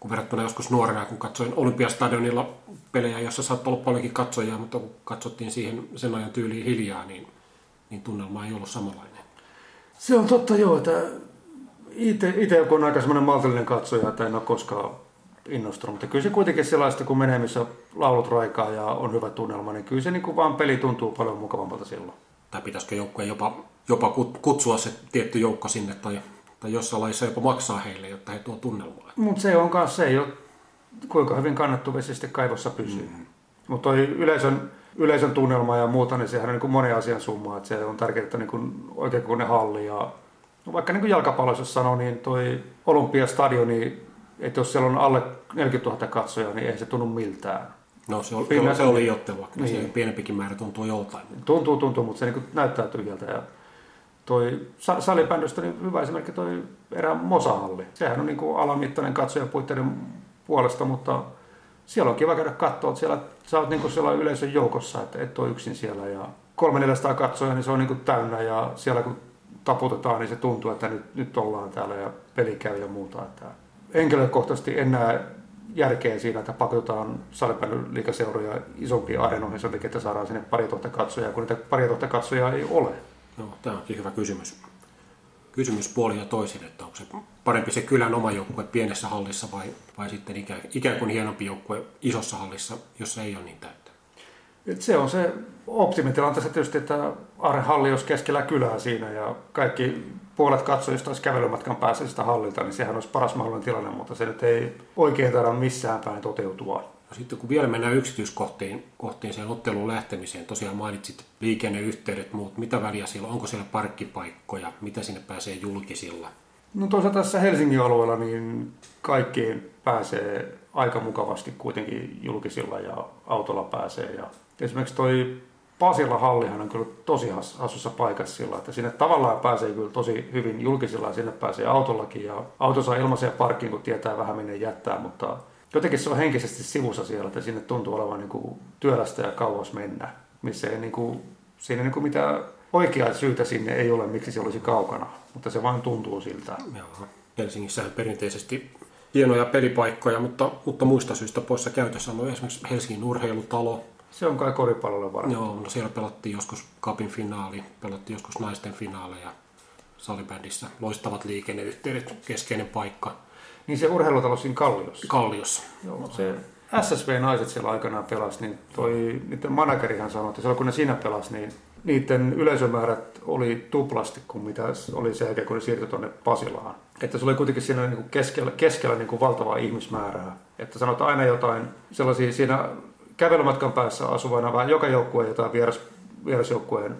S1: kun verrattuna joskus nuorena, kun katsoin Olympiastadionilla pelejä, jossa saattoi olla paljonkin katsojia, mutta kun katsottiin siihen sen ajan tyyliin hiljaa, niin, niin tunnelma ei ollut samanlainen.
S2: Se on totta joo, että itse kun on aika semmoinen maltillinen katsoja, että en ole koskaan innostunut, mutta kyllä se kuitenkin sellaista, kun menee, missä laulut raikaa ja on hyvä tunnelma, niin kyllä se niin kuin vaan peli tuntuu paljon mukavammalta silloin.
S1: Tai pitäisikö joukkueen jopa, jopa kutsua se tietty joukko sinne tai tai jossain laissa jopa maksaa heille, jotta he tuo tunnelmaa.
S2: Mutta se on myös se, jo, kuinka hyvin kannattuvasti sitten kaivossa pysyy. Mm. Mutta yleisön, yleisön tunnelma ja muuta, niin sehän on niin monen asian summa. Että se on tärkeää, että niin oikein kun ne halli ja no vaikka niin kuin jos sanoo, niin toi Olympiastadioni, että jos siellä on alle 40 000 katsojaa, niin ei se tunnu miltään.
S1: No se oli, Pinna, se oli jottelua, kyllä niin. pienempikin määrä tuntuu joltain.
S2: Tuntuu, tuntuu, mutta se niin näyttää tyhjältä. Ja toi salibändöstä niin hyvä esimerkki toi erä Mosahalli. Sehän on niin kuin alamittainen katsojapuitteiden puolesta, mutta siellä on kiva käydä katsoa, että siellä, sä oot niin kuin siellä yleisön joukossa, että et ole yksin siellä. Ja 300 katsoja, niin se on niin kuin täynnä ja siellä kun taputetaan, niin se tuntuu, että nyt, nyt ollaan täällä ja peli käy ja muuta. Että henkilökohtaisesti en näe järkeä siinä, että pakotetaan salibändiliikaseuroja isompiin areenoihin sen takia, että saadaan sinne pari tuhatta katsojaa, kun niitä pari tuhatta katsojaa ei ole.
S1: No, tämä onkin hyvä kysymys. Kysymys puoli ja toisin, että onko se parempi se kylän oma joukkue pienessä hallissa vai, vai sitten ikään, ikään kuin hienompi joukkue isossa hallissa, jossa ei ole niin täyttä?
S2: Et se on se optimitilanteessa tietysti, että Aare halli olisi keskellä kylää siinä ja kaikki puolet katsojista olisi kävelymatkan päässä sitä hallilta, niin sehän olisi paras mahdollinen tilanne, mutta se nyt ei oikein taida missään päin toteutua.
S1: No sitten kun vielä mennään yksityiskohtiin kohtiin sen otteluun lähtemiseen, tosiaan mainitsit liikenneyhteydet, muut, mitä väliä siellä, onko siellä parkkipaikkoja, mitä sinne pääsee julkisilla?
S2: No toisaalta tässä Helsingin alueella niin kaikkiin pääsee aika mukavasti kuitenkin julkisilla ja autolla pääsee. Ja esimerkiksi toi Pasilla hallihan on kyllä tosi asussa paikassa sillä, että sinne tavallaan pääsee kyllä tosi hyvin julkisilla ja sinne pääsee autollakin ja auto saa ilmaisen parkkiin, kun tietää vähän minne jättää, mutta jotenkin se on henkisesti sivussa siellä, että sinne tuntuu olevan niin kuin työlästä ja kauas mennä, missä ei niin kuin, siinä niin kuin mitään oikeaa syytä sinne ei ole, miksi se olisi kaukana, mutta se vain tuntuu siltä.
S1: Joo. Helsingissä perinteisesti hienoja pelipaikkoja, mutta, mutta muista syistä poissa käytössä on esimerkiksi Helsingin urheilutalo.
S2: Se on kai koripallolle varmaan.
S1: Joo, no siellä pelattiin joskus kapin finaali, pelattiin joskus naisten finaaleja salibändissä. Loistavat liikenneyhteydet, keskeinen paikka.
S2: Niin se urheilutalo siinä Kalliossa.
S1: Kalliossa.
S2: Joo, se SSV-naiset siellä aikanaan pelasi, niin toi, niiden managerihan sanoi, että silloin kun ne siinä pelasi, niin niiden yleisömäärät oli tuplasti kuin mitä oli se jälkeen, kun ne siirtyi tuonne Pasilaan. Että se oli kuitenkin siinä niin kuin keskellä, keskellä niin kuin valtavaa ihmismäärää. Että sanotaan aina jotain sellaisia siinä kävelymatkan päässä asuvana vähän joka joukkue jotain vieras, vierasjoukkueen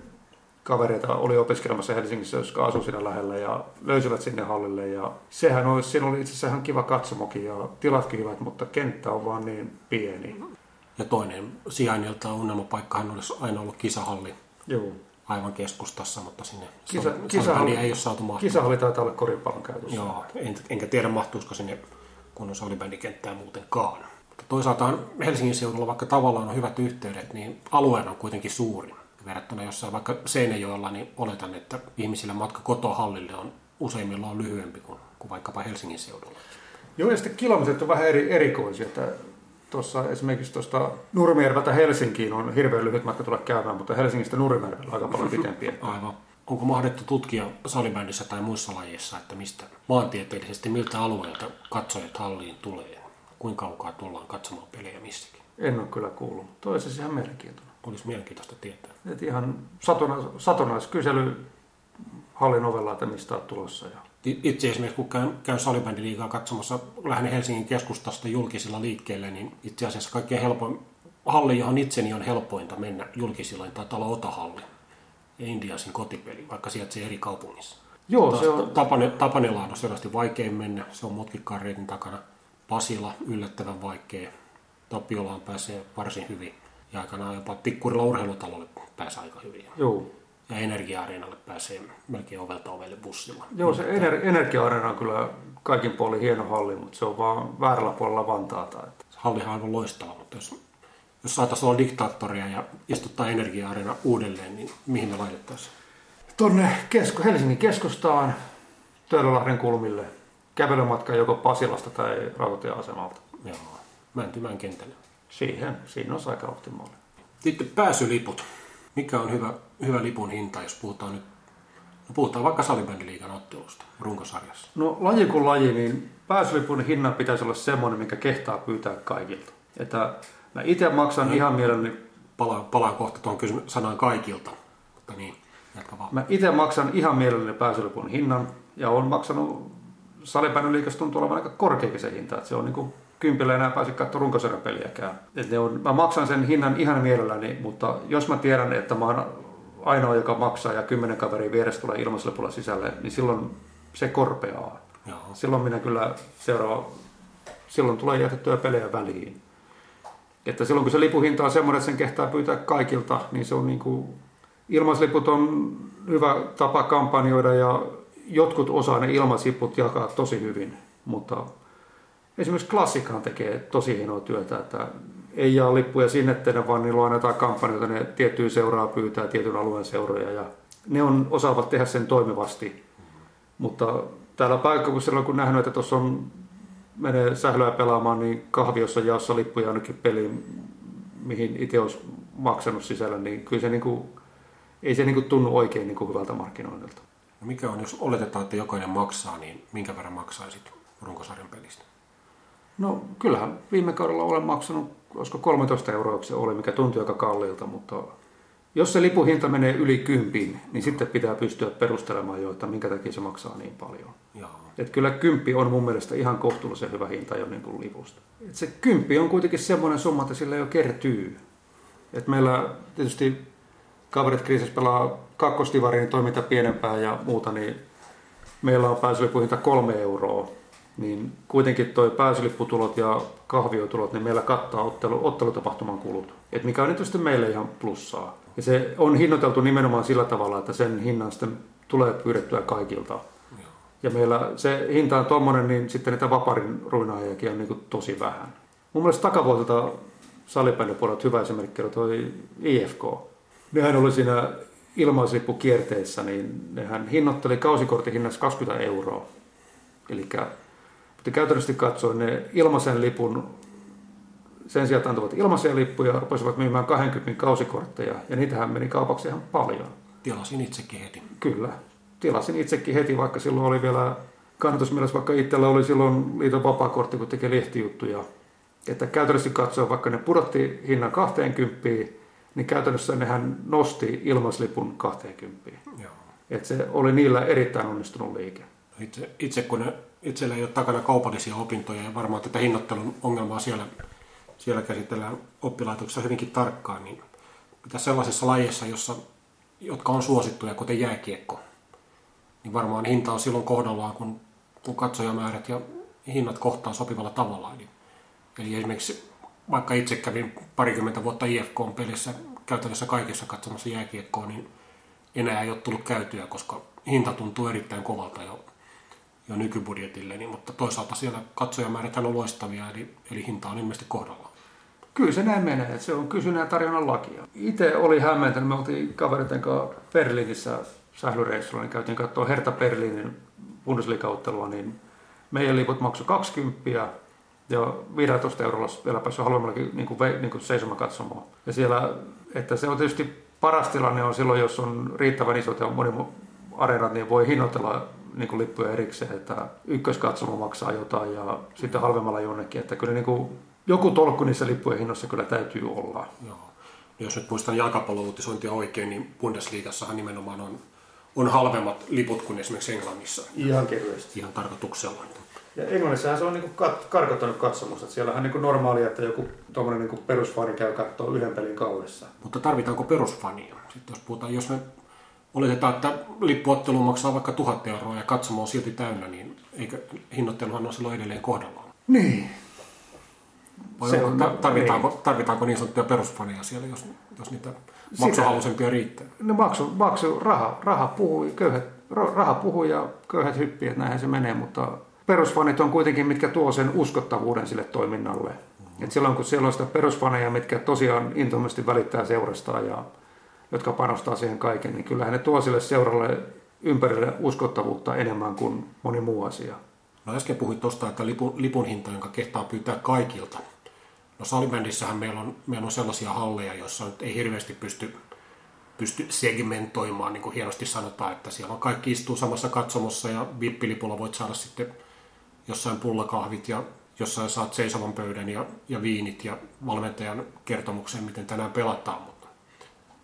S2: kavereita oli opiskelemassa Helsingissä, jotka asui siinä lähellä ja löysivät sinne hallille. Ja sehän olisi, siinä oli itse asiassa ihan kiva katsomokin ja tilatkin hyvät, mutta kenttä on vaan niin pieni.
S1: Ja toinen sijainnilta unelmapaikkahan olisi aina ollut kisahalli
S2: Joo.
S1: aivan keskustassa, mutta sinne
S2: Kisa,
S1: Sal-
S2: kisahalli,
S1: ei ole saatu mahtua.
S2: kisahalli taitaa olla koripallon käytössä.
S1: Joo, en, enkä tiedä mahtuisiko sinne kunnon salibändikenttää muutenkaan. Toisaalta Helsingin seudulla, vaikka tavallaan on hyvät yhteydet, niin alueena on kuitenkin suuri. Verrattuna jossain vaikka Seinäjoella, niin oletan, että ihmisillä matka kotohallille on useimmillaan lyhyempi kuin, kuin vaikkapa Helsingin seudulla.
S2: Joo, ja sitten kilometrit on vähän eri, erikoisia. Että tuossa esimerkiksi tuosta Nurmijärveltä Helsinkiin on hirveän lyhyt matka tulla käymään, mutta Helsingistä Nurmijärvellä aika paljon pitempiä.
S1: Aivan. Onko mahdettu tutkia salibändissä tai muissa lajeissa, että mistä maantieteellisesti, miltä alueelta katsojat halliin tulee? Kuinka kaukaa tullaan katsomaan pelejä missäkin?
S2: En ole kyllä kuullut, mutta toisi ihan mielenkiintoinen.
S1: Olisi mielenkiintoista tietää.
S2: Et ihan satona, satonaiskyselly hallin ovella, että mistä olet tulossa. Ja
S1: Itse esimerkiksi kun käyn, käyn salibändiliigaa katsomassa lähinnä Helsingin keskustasta julkisilla liikkeelle, niin itse asiassa kaikkein helpoin halli, johon itseni on helpointa mennä julkisilla, taitaa olla Otahalli Indiasin kotipeli, vaikka sijaitsee eri kaupungissa.
S2: Joo,
S1: Taas
S2: se on,
S1: Tapane, Tapanelaan on selvästi vaikein mennä, se on mutkikkaan reitin takana. Pasila yllättävän vaikea, Tapiolaan pääsee varsin hyvin ja aikanaan jopa Tikkurilla urheilutalolle pääsee aika hyvin.
S2: joo.
S1: Ja Energia-areenalle pääsee melkein ovelta ovelle bussilla.
S2: Joo, se ener- energia-areena on kyllä kaikin puolin hieno halli, mutta se on vaan väärällä puolella Vantaata. Että
S1: Hallihan on aivan loistava, mutta jos, jos saataisiin olla diktaattoria ja istuttaa energia-areena uudelleen, niin mihin me laitettaisiin?
S2: Tonne kesku- Helsingin keskustaan, Töölölahden kulmille, kävelymatka joko Pasilasta tai rautatieasemalta.
S1: Joo, Mäntymään kentälle.
S2: Siihen, siinä on aika optimaali.
S1: Sitten pääsyliput. Mikä on hyvä, hyvä lipun hinta, jos puhutaan nyt, no puhutaan vaikka salibändiliigan ottelusta runkosarjassa.
S2: No laji kuin laji, niin pääsylipun hinnan pitäisi olla semmoinen, mikä kehtaa pyytää kaikilta. Että mä itse maksan ihan mielelläni,
S1: Palaan, palaan kohta tuon kysymys sanan kaikilta, mutta niin, jatka vaan.
S2: mä itse maksan ihan mielelläni pääsylipun hinnan ja on maksanut salibändiliikasta tuntuu olevan aika korkeakin se hinta, että se on niinku kympillä enää pääse katsomaan runkosarjan peliäkään. Et ne on, mä maksan sen hinnan ihan mielelläni, mutta jos mä tiedän, että mä oon ainoa, joka maksaa ja kymmenen kaveria vieressä tulee ilmaislepulla sisälle, niin silloin se korpeaa.
S1: Joo.
S2: Silloin minä kyllä seuraava, silloin tulee jätettyä pelejä väliin. Että silloin kun se lipuhinta on semmoinen, että sen kehtaa pyytää kaikilta, niin se on niin kuin, ilmaisliput on hyvä tapa kampanjoida ja jotkut osaa ne ilmaisliput jakaa tosi hyvin, mutta esimerkiksi Klassikhan tekee tosi hienoa työtä, että ei jaa lippuja sinne tehdä, vaan niillä on jotain kampanjoita, ne tiettyä seuraa pyytää, tietyn alueen seuroja ja ne on, osaavat tehdä sen toimivasti. Mutta täällä paikkakunnalla kun nähnyt, että tuossa on menee sählöä pelaamaan, niin kahviossa jaossa lippuja ainakin peliin, mihin itse olisi maksanut sisällä, niin kyllä se niinku, ei se niinku tunnu oikein niinku hyvältä markkinoinnilta.
S1: Mikä on, jos oletetaan, että jokainen maksaa, niin minkä verran maksaisit runkosarjan pelistä?
S2: No kyllähän viime kaudella olen maksanut, olisiko 13 euroa se oli, mikä tuntui aika kalliilta, mutta jos se lipuhinta menee yli kympin, niin sitten pitää pystyä perustelemaan jo, että minkä takia se maksaa niin paljon.
S1: Joo.
S2: Et kyllä kymppi on mun mielestä ihan kohtuullisen hyvä hinta jo niin kuin lipusta. Et se kymppi on kuitenkin semmoinen summa, että sillä jo kertyy. Et meillä tietysti kaverit kriisissä pelaa kakkostivarin toiminta pienempää ja muuta, niin meillä on pääsylippuhinta kolme euroa. Niin kuitenkin toi pääsylipputulot ja kahviotulot, niin meillä kattaa ottelu, ottelutapahtuman kulut. Et mikä on tietysti meille ihan plussaa. Ja se on hinnoiteltu nimenomaan sillä tavalla, että sen hinnan sitten tulee pyydettyä kaikilta. Ja meillä se hinta on tommonen, niin sitten niitä vaparin ruinaajakin on niin kuin tosi vähän. Mun mielestä takavuosilta salibändipuolelta hyvä esimerkki oli toi IFK. Nehän oli siinä ilmaislippukierteessä, niin nehän hinnoitteli kausikortin hinnassa 20 euroa. Eli mutta käytännössä katsoen ne ilmaisen lipun, sen sijaan antavat ilmaisia lippuja, rupesivat myymään 20 kausikortteja, ja niitähän meni kaupaksi ihan paljon.
S1: Tilasin itsekin heti.
S2: Kyllä. Tilasin itsekin heti, vaikka silloin oli vielä kannatusmielessä, vaikka itsellä oli silloin liiton vapaakortti, kun teki lehtijuttuja. Että käytännössä katsoen, vaikka ne pudotti hinnan 20, niin käytännössä nehän nosti ilmaislipun 20.
S1: Joo.
S2: Että se oli niillä erittäin onnistunut liike.
S1: Itse, itse kun ne, itsellä ei ole takana kaupallisia opintoja ja varmaan tätä hinnoittelun ongelmaa siellä, siellä käsitellään oppilaitoksessa hyvinkin tarkkaan, niin mitä sellaisissa lajeissa, jossa, jotka on suosittuja, kuten jääkiekko, niin varmaan hinta on silloin kohdallaan, kun, kun katsojamäärät ja hinnat kohtaa sopivalla tavalla. Eli, eli esimerkiksi vaikka itse kävin parikymmentä vuotta IFK-pelissä käytännössä kaikessa katsomassa jääkiekkoa, niin enää ei ole tullut käytyä, koska hinta tuntuu erittäin kovalta jo, jo nykybudjetille, niin, mutta toisaalta siellä katsojamäärät on loistavia, eli, eli hinta on ilmeisesti kohdallaan.
S2: Kyllä se näin menee, että se on kysynnän ja tarjonnan lakia. Itse oli hämmentänyt, me oltiin kavereiden kanssa Berliinissä sählyreissulla, niin käytiin katsoa Herta Berliinin Bundesliga-ottelua, niin meidän liput maksoi 20 ja 15 eurolla vielä päässyt halvemmallakin niin kuin, niin kuin seisoma katsomaan. Ja siellä, että se on tietysti paras tilanne on silloin, jos on riittävän isot ja moni areenat, niin voi hinnoitella niin kuin lippuja erikseen, että ykköskatsomo maksaa jotain ja sitten halvemmalla jonnekin. Että kyllä niin kuin, joku tolkku niissä lippujen hinnoissa kyllä täytyy olla.
S1: Joo. Jos nyt muistan jalkapallouutisointia oikein, niin Bundesliigassahan nimenomaan on, on halvemmat liput kuin esimerkiksi Englannissa.
S2: Ihan kevyesti.
S1: Ihan tarkoituksella.
S2: Ja Englannissahan se on niin kat- karkottanut katsomusta. Siellähän niin normaalia, että joku tuommoinen niin perusfani käy katsoa yhden pelin kaudessa.
S1: Mutta tarvitaanko perusfania? Sitten jos puhutaan, jos me oletetaan, että lippuottelu maksaa vaikka tuhat euroa ja katsomo on silti täynnä, niin eikö hinnoitteluhan ole silloin edelleen kohdallaan?
S2: Niin.
S1: Vai se on, tarvitaanko, niin. tarvitaanko niin sanottuja perusfaneja siellä, jos, jos niitä maksuhalusempia riittää?
S2: No maksu, maksu raha, raha puhuu, köyhät, raha puhuu ja köyhät hyppii, että näinhän se menee, mutta perusfanit on kuitenkin, mitkä tuo sen uskottavuuden sille toiminnalle. Mm-hmm. Et silloin kun siellä on sitä perusfaneja, mitkä tosiaan intoisesti välittää seurasta ja jotka panostaa siihen kaiken, niin kyllähän ne tuo sille seuralle ympärille uskottavuutta enemmän kuin moni muu asia.
S1: No äsken puhuit tuosta, että lipun, lipun hinta, jonka kehtaa pyytää kaikilta. No salibändissähän meillä on, meillä on sellaisia halleja, joissa nyt ei hirveästi pysty, pysty segmentoimaan, niin kuin hienosti sanotaan, että siellä on kaikki istuu samassa katsomossa ja vippilipulla voit saada sitten jossain pullakahvit ja jossain saat seisovan pöydän ja, ja viinit ja valmentajan kertomuksen, miten tänään pelataan. Mutta,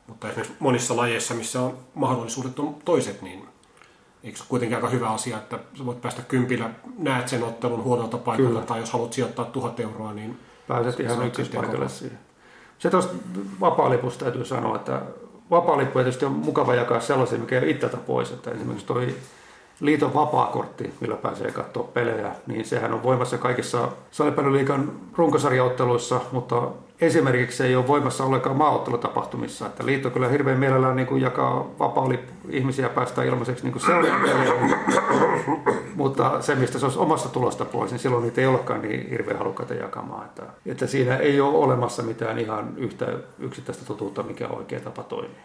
S1: mutta esimerkiksi monissa lajeissa, missä on mahdollisuudet on toiset, niin eikö se kuitenkin aika hyvä asia, että sä voit päästä kympillä, näet sen ottelun huonolta paikalta, Kyllä. tai jos haluat sijoittaa tuhat euroa, niin
S2: pääset ihan ykköspaikalle siihen. Se tuosta vapaa-lipusta täytyy sanoa, että vapaa-lippu tietysti on mukava jakaa sellaisia, mikä ei itseltä pois. Että esimerkiksi toi liiton vapaakortti, millä pääsee katsoa pelejä, niin sehän on voimassa kaikissa salipeliliikan runkosarjaotteluissa, mutta esimerkiksi se ei ole voimassa ollenkaan maaottelutapahtumissa. Että liitto kyllä hirveän mielellään niin kuin jakaa vapaa ihmisiä päästään ilmaiseksi niin seuraamaan mutta se, mistä se olisi omasta tulosta pois, niin silloin niitä ei olekaan niin hirveän halukkaita jakamaan. Että, että siinä ei ole olemassa mitään ihan yhtä yksittäistä totuutta, mikä oikea tapa toimia.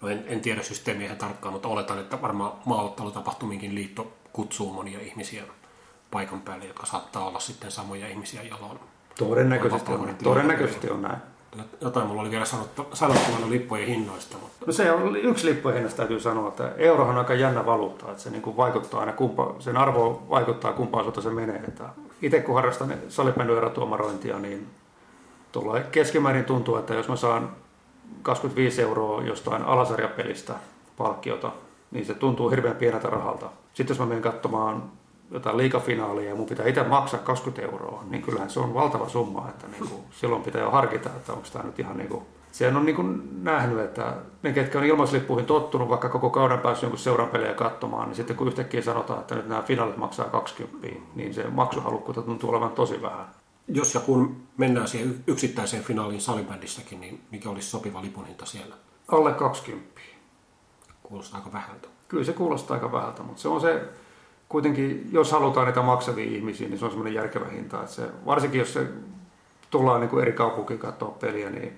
S1: No en, en tiedä systeemiä tarkkaan, mutta oletan, että varmaan maaottelutapahtuminkin liitto kutsuu monia ihmisiä paikan päälle, jotka saattaa olla sitten samoja ihmisiä, joilla on
S2: Todennäköisesti on, todennäköisesti on näin.
S1: Jotain mulla oli vielä sanottavana lippujen hinnoista. Mutta...
S2: No se on yksi lippujen hinnasta täytyy sanoa, että eurohan on aika jännä valuutta, että se niin kuin vaikuttaa aina, kumpa, sen arvo vaikuttaa kumpaan suuntaan se menee. Että itse kun harrastan salibändyn erotuomarointia, niin tuolla keskimäärin tuntuu, että jos mä saan 25 euroa jostain alasarjapelistä palkkiota, niin se tuntuu hirveän pieneltä rahalta. Sitten jos mä menen katsomaan jotain liikafinaalia ja mun pitää itse maksaa 20 euroa, niin kyllähän se on valtava summa, että niin kuin, silloin pitää jo harkita, että onko tämä nyt ihan niin kuin, Sehän on niin nähnyt, että ne, ketkä on ilmaislippuihin tottunut, vaikka koko kauden päässyt jonkun seuran pelejä katsomaan, niin sitten kun yhtäkkiä sanotaan, että nyt nämä finaalit maksaa 20, niin se maksuhalukkuutta tuntuu olevan tosi vähän.
S1: Jos ja kun mennään siihen yksittäiseen finaaliin salibändissäkin, niin mikä olisi sopiva lipunhinta siellä?
S2: Alle 20.
S1: Kuulostaa aika vähältä.
S2: Kyllä se kuulostaa aika vähältä, mutta se on se, kuitenkin, jos halutaan niitä maksavia ihmisiä, niin se on semmoinen järkevä hinta. Että se, varsinkin jos se tullaan niin kuin eri kaupunkiin katsoa peliä, niin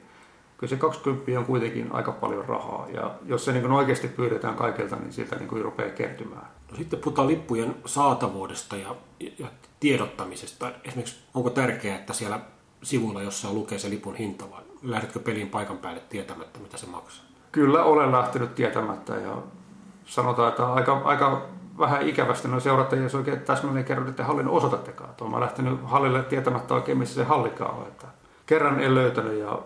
S2: kyllä se 20 on kuitenkin aika paljon rahaa. Ja jos se niin kuin oikeasti pyydetään kaikilta, niin siltä niin kuin rupeaa kertymään.
S1: No sitten puhutaan lippujen saatavuudesta ja, ja tiedottamisesta. Esimerkiksi onko tärkeää, että siellä sivuilla jossain lukee se lipun hinta vai lähdetkö peliin paikan päälle tietämättä, mitä se maksaa?
S2: Kyllä olen lähtenyt tietämättä ja sanotaan, että aika, aika vähän ikävästi no seurat ei oikein täsmälleen kerro, että hallin osoitettekaan. Olen lähtenyt hallille tietämättä oikein, missä se hallikaan on. Että kerran en löytänyt ja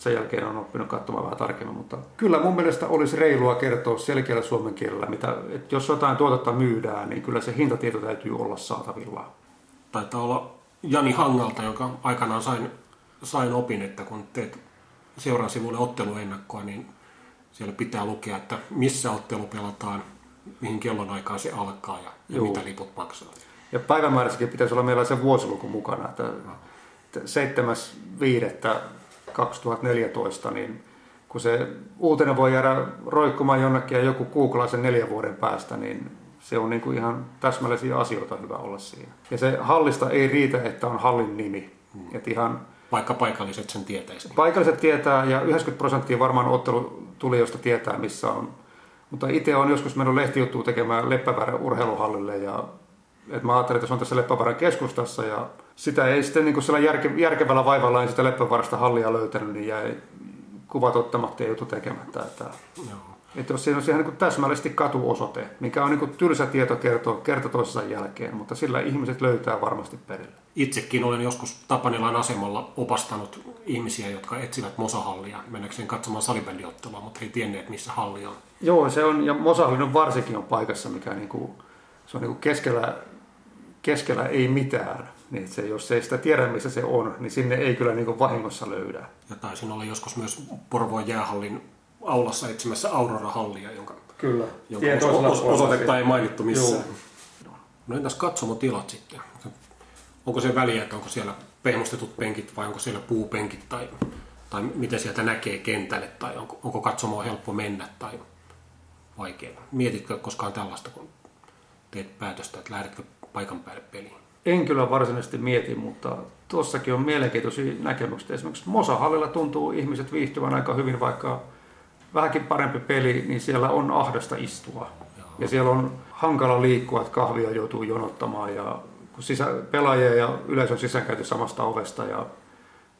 S2: sen jälkeen on oppinut katsomaan vähän tarkemmin, mutta kyllä mun mielestä olisi reilua kertoa selkeällä suomen kielellä, mitä, että jos jotain tuotetta myydään, niin kyllä se hintatieto täytyy olla saatavilla.
S1: Taitaa olla Jani Hangalta, joka aikanaan sain, sain opin, että kun teet seuran sivulle otteluennakkoa, niin siellä pitää lukea, että missä ottelu pelataan, mihin kellonaikaan se alkaa ja, ja mitä liput maksaa.
S2: Ja päivämäärässäkin pitäisi olla meillä se vuosiluku mukana, että 7.5.2014, niin kun se uutena voi jäädä roikkumaan jonnekin ja joku googlaa sen neljän vuoden päästä, niin se on niin kuin ihan täsmällisiä asioita hyvä olla siinä. Ja se hallista ei riitä, että on hallin nimi. Hmm. Että ihan,
S1: Vaikka paikalliset sen tietäisi.
S2: Paikalliset tietää ja 90 prosenttia varmaan ottelutulijoista tietää, missä on. Mutta itse on joskus mennyt lehtijuttua tekemään Leppäväärän urheiluhallille ja että mä ajattelin, että se on tässä Leppävaran keskustassa ja sitä ei sitten niin kuin järke, järkevällä vaivalla en sitä Leppävarasta hallia löytänyt, niin jäi kuvat ottamatta ja juttu tekemättä. Että, Joo. että jos siinä on ihan niin täsmällisesti katuosoite, mikä on niin kuin tylsä tieto kertoa kerta toisensa jälkeen, mutta sillä ihmiset löytää varmasti perille.
S1: Itsekin olen joskus Tapanilan asemalla opastanut ihmisiä, jotka etsivät Mosahallia mennäkseen katsomaan salibändiottelua, mutta he ei tienneet, missä halli on.
S2: Joo, se on, ja Mosahallin on varsinkin on paikassa, mikä niin kuin, se on niin kuin keskellä keskellä ei mitään. Niin se, jos ei sitä tiedä, missä se on, niin sinne ei kyllä niin vahingossa löydä.
S1: Ja taisin olla joskus myös Porvoon jäähallin aulassa etsimässä Aurora-hallia, jonka,
S2: kyllä.
S1: jonka os- osoitetta ei mainittu missään. Joo. No entäs katsomotilat sitten? Onko se väliä, että onko siellä pehmustetut penkit vai onko siellä puupenkit tai, tai miten sieltä näkee kentälle tai onko, onko katsomoa helppo mennä tai vaikea? Mietitkö koskaan tällaista, kun teet päätöstä, että lähdetkö paikan päälle peliin?
S2: En kyllä varsinaisesti mieti, mutta tuossakin on mielenkiintoisia näkemyksiä. Esimerkiksi Mosahallilla tuntuu ihmiset viihtyvän aika hyvin, vaikka vähänkin parempi peli, niin siellä on ahdasta istua. Joo. Ja siellä on hankala liikkua, että kahvia joutuu jonottamaan ja kun sisä, pelaajia ja yleisön sisäänkäyty samasta ovesta ja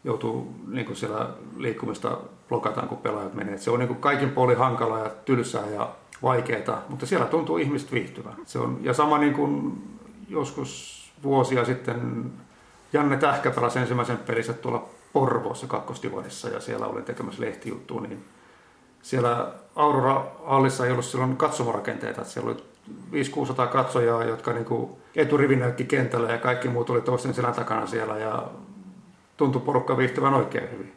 S2: joutuu niin kuin siellä liikkumista blokataan, kun pelaajat menee. se on niin kuin kaikin puolin hankala ja tylsää ja vaikeaa, mutta siellä tuntuu ihmiset viihtyvän. Se on, ja sama niin kuin joskus vuosia sitten Janne Tähkä pelasi ensimmäisen pelissä tuolla Porvoossa kakkostivodissa ja siellä olin tekemässä lehtijuttua, niin siellä Aurora-hallissa ei ollut silloin katsomorakenteita, että siellä oli 500-600 katsojaa, jotka niin eturivin näytti kentällä ja kaikki muut oli toisten selän takana siellä ja tuntui porukka viihtyvän oikein hyvin.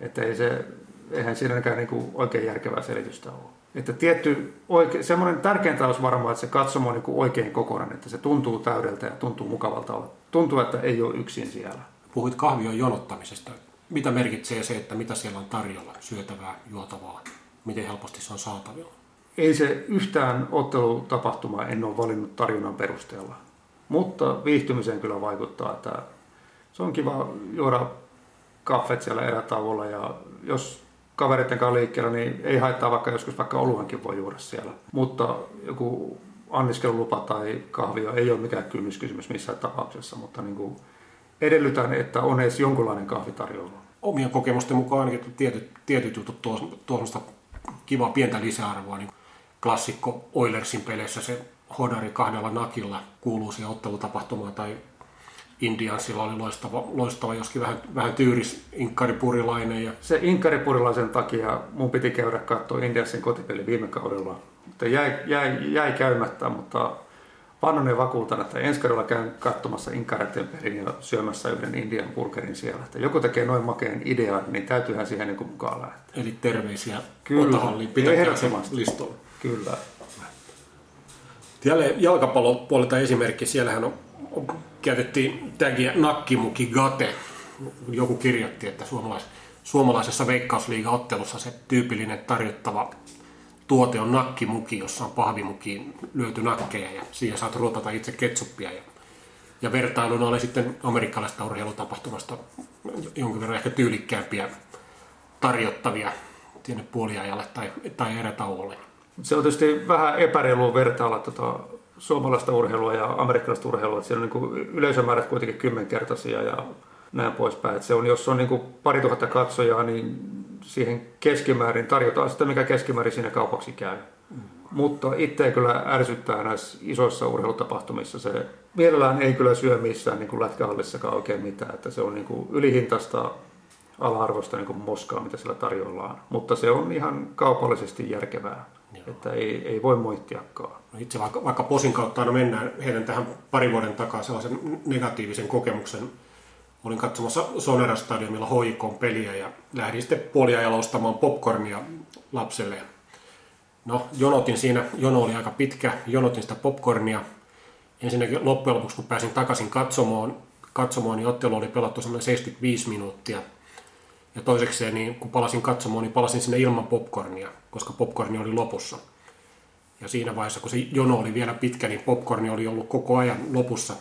S2: Että ei se, eihän siinäkään niin oikein järkevää selitystä ole. Että tietty, oike, semmoinen tärkeintä olisi varmaan, että se katsomo on niin oikein kokonainen, että se tuntuu täydeltä ja tuntuu mukavalta olla. Tuntuu, että ei ole yksin siellä.
S1: Puhuit kahvion jonottamisesta. Mitä merkitsee se, että mitä siellä on tarjolla, syötävää, juotavaa? Miten helposti se on saatavilla?
S2: Ei se yhtään ottelutapahtumaa en ole valinnut tarjonnan perusteella. Mutta viihtymiseen kyllä vaikuttaa, että se on kiva juoda kaffet siellä erätauolla ja jos kavereiden kanssa liikkeellä, niin ei haittaa vaikka joskus vaikka oluhankin voi juoda siellä. Mutta joku anniskelulupa tai kahvio ei ole mikään kynnyskysymys missään tapauksessa, mutta niin kuin edellytän, että on edes jonkunlainen kahvi tarjolla.
S1: Omien kokemusten mukaan ainakin tietyt, tietyt jutut tuo tuosta kivaa pientä lisäarvoa. Niin klassikko Oilersin peleissä se hodari kahdella nakilla kuuluu siihen ottelutapahtumaan tai Indiansilla oli loistava, loistava joskin vähän, vähän tyyris inkkaripurilainen. Ja...
S2: Se inkkaripurilaisen takia mun piti käydä katsoa Indiansin kotipeli viime kaudella. Mutta jäi, jäi, jäi käymättä, mutta Vannonen vakuutan, että ensi kaudella käyn katsomassa Inkareiden pelin ja syömässä yhden Indian burgerin siellä. Että joku tekee noin makeen idean, niin täytyyhän siihen niin mukaan lähteä.
S1: Eli terveisiä Kyllä, Otahalliin, pitäkää se listolla.
S2: Kyllä.
S1: Jälleen jalkapallopuolelta esimerkki, siellähän on käytettiin tagia nakkimuki gate. Joku kirjoitti, että suomalais, suomalaisessa veikkausliiga-ottelussa se tyypillinen tarjottava tuote on nakkimuki, jossa on pahvimukiin lyöty nakkeja ja siihen saat ruotata itse ketsuppia. Ja, ja vertailuna oli sitten amerikkalaista urheilutapahtumasta jonkin verran ehkä tyylikkäämpiä tarjottavia tienne puoliajalle tai, tai erätauolle.
S2: Se on tietysti vähän epäreilua vertailla tuota suomalaista urheilua ja amerikkalaista urheilua, että siellä on niin yleisömäärät kuitenkin kymmenkertaisia ja näin poispäin. Että se on, jos on niin kuin pari tuhatta katsojaa, niin siihen keskimäärin tarjotaan sitä, mikä keskimäärin siinä kaupaksi käy. Mm. Mutta itse kyllä ärsyttää näissä isoissa urheilutapahtumissa. Se mielellään ei kyllä syö missään niin kuin lätkähallissakaan oikein mitään. Että se on niin kuin ylihintaista ala-arvoista niin kuin moskaa, mitä sillä tarjollaan. Mutta se on ihan kaupallisesti järkevää. Joo. Että ei, ei voi moittiakaan.
S1: No itse vaikka, vaikka posin kautta aina mennään heidän tähän pari vuoden takaa sellaisen negatiivisen kokemuksen. Olin katsomassa Sonera Stadiumilla hoikon peliä ja lähdin sitten puoliajalla ostamaan popcornia lapselle. No, jonotin siinä, jono oli aika pitkä, jonotin sitä popcornia. Ensinnäkin loppujen lopuksi, kun pääsin takaisin katsomaan, katsomoon, niin ottelu oli pelattu semmoinen 75 minuuttia. Ja toisekseen, niin kun palasin katsomoon, niin palasin sinne ilman popcornia, koska popcorni oli lopussa. Ja siinä vaiheessa, kun se jono oli vielä pitkä, niin popcorni oli ollut koko ajan lopussa.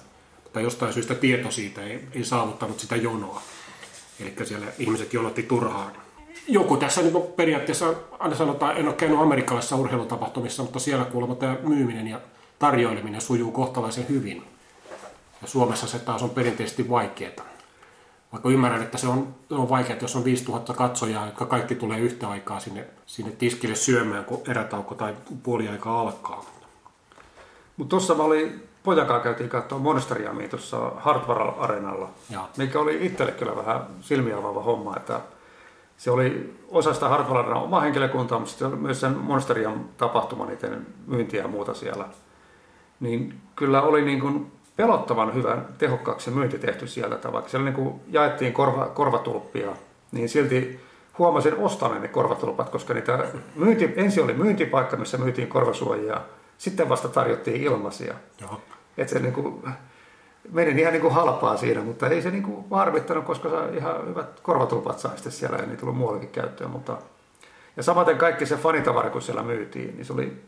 S1: Mutta jostain syystä tieto siitä ei, ei saavuttanut sitä jonoa. Eli siellä ihmiset jonotti turhaan. Joku tässä niin periaatteessa, aina sanotaan, en ole käynyt amerikkalaisissa urheilutapahtumissa, mutta siellä kuulemma tämä myyminen ja tarjoileminen sujuu kohtalaisen hyvin. Ja Suomessa se taas on perinteisesti vaikeaa. Vaikka ymmärrän, että se on, on vaikeaa, jos on 5000 katsojaa, jotka kaikki tulee yhtä aikaa sinne, sinne tiskille syömään, kun erätauko tai puoliaika alkaa.
S2: Mutta tuossa mä olin, pojakaan käytiin katsoa Monsteriamia tuossa Hardware Arenalla, ja. mikä oli itselle kyllä vähän silmiä avaava homma, että se oli osa sitä Hardware omaa henkilökuntaa, mutta sitten myös sen Monsterian tapahtuma, niiden myyntiä ja muuta siellä. Niin kyllä oli niin kuin pelottavan hyvän tehokkaaksi myynti tehty sieltä, vaikka siellä niin jaettiin korva, korvatulppia, niin silti huomasin ostaneen ne korvatulpat, koska niitä myynti, ensin oli myyntipaikka, missä myytiin korvasuojia, sitten vasta tarjottiin ilmaisia. Että se niin kuin, meni ihan niin kuin halpaa siinä, mutta ei se niin kuin harmittanut, koska ihan hyvät korvatulpat sai sitten siellä ja niitä tuli muuallekin käyttöön. Mutta... Ja samaten kaikki se fanitavara, kun siellä myytiin, niin se oli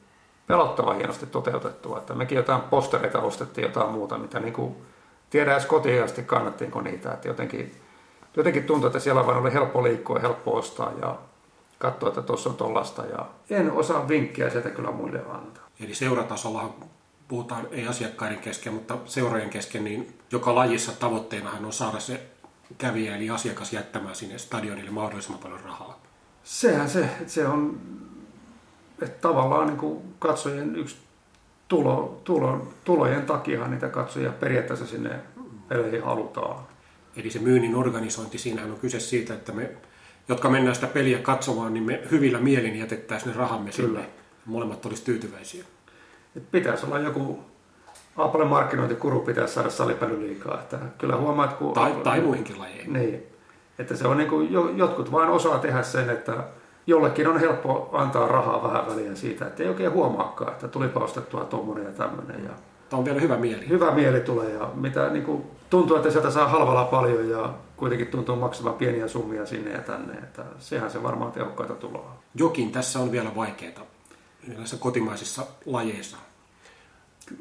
S2: pelottavan hienosti toteutettua. Että mekin jotain postereita ostettiin, jotain muuta, mitä niin kuin tiedä edes kotiin asti kannattiinko niitä. Että jotenkin, jotenkin tuntui, että siellä vaan oli helppo liikkua ja helppo ostaa ja katsoa, että tuossa on tollasta. Ja en osaa vinkkiä sieltä kyllä muille antaa.
S1: Eli seuratasolla puhutaan ei asiakkaiden kesken, mutta seurojen kesken, niin joka lajissa tavoitteenahan on saada se kävijä eli asiakas jättämään sinne stadionille mahdollisimman paljon rahaa.
S2: Sehän se, se on että tavallaan niin kuin katsojien yksi tulo, tulo, tulojen takia niitä katsojia periaatteessa sinne peleihin halutaan.
S1: Eli se myynnin organisointi, siinähän on kyse siitä, että me, jotka mennään sitä peliä katsomaan, niin me hyvillä mielin jätettäisiin ne rahamme Kyllä. sinne. Molemmat olisi tyytyväisiä.
S2: Et pitäisi olla joku Apple markkinointikuru pitäisi saada salipälyliikaa. Että kyllä huomaat, kun
S1: tai, Apple, tai muihinkin lajeihin.
S2: Niin. Että se on niin kuin, jotkut vain osaa tehdä sen, että jollekin on helppo antaa rahaa vähän väliä siitä, että ei oikein huomaakaan, että tulipa ostettua tuommoinen ja tämmöinen. Ja
S1: Tämä on vielä hyvä mieli.
S2: Hyvä mieli tulee ja mitä niin kuin, tuntuu, että sieltä saa halvalla paljon ja kuitenkin tuntuu maksavan pieniä summia sinne ja tänne. Että sehän se varmaan tehokkaita tuloa.
S1: Jokin tässä on vielä vaikeaa näissä kotimaisissa lajeissa.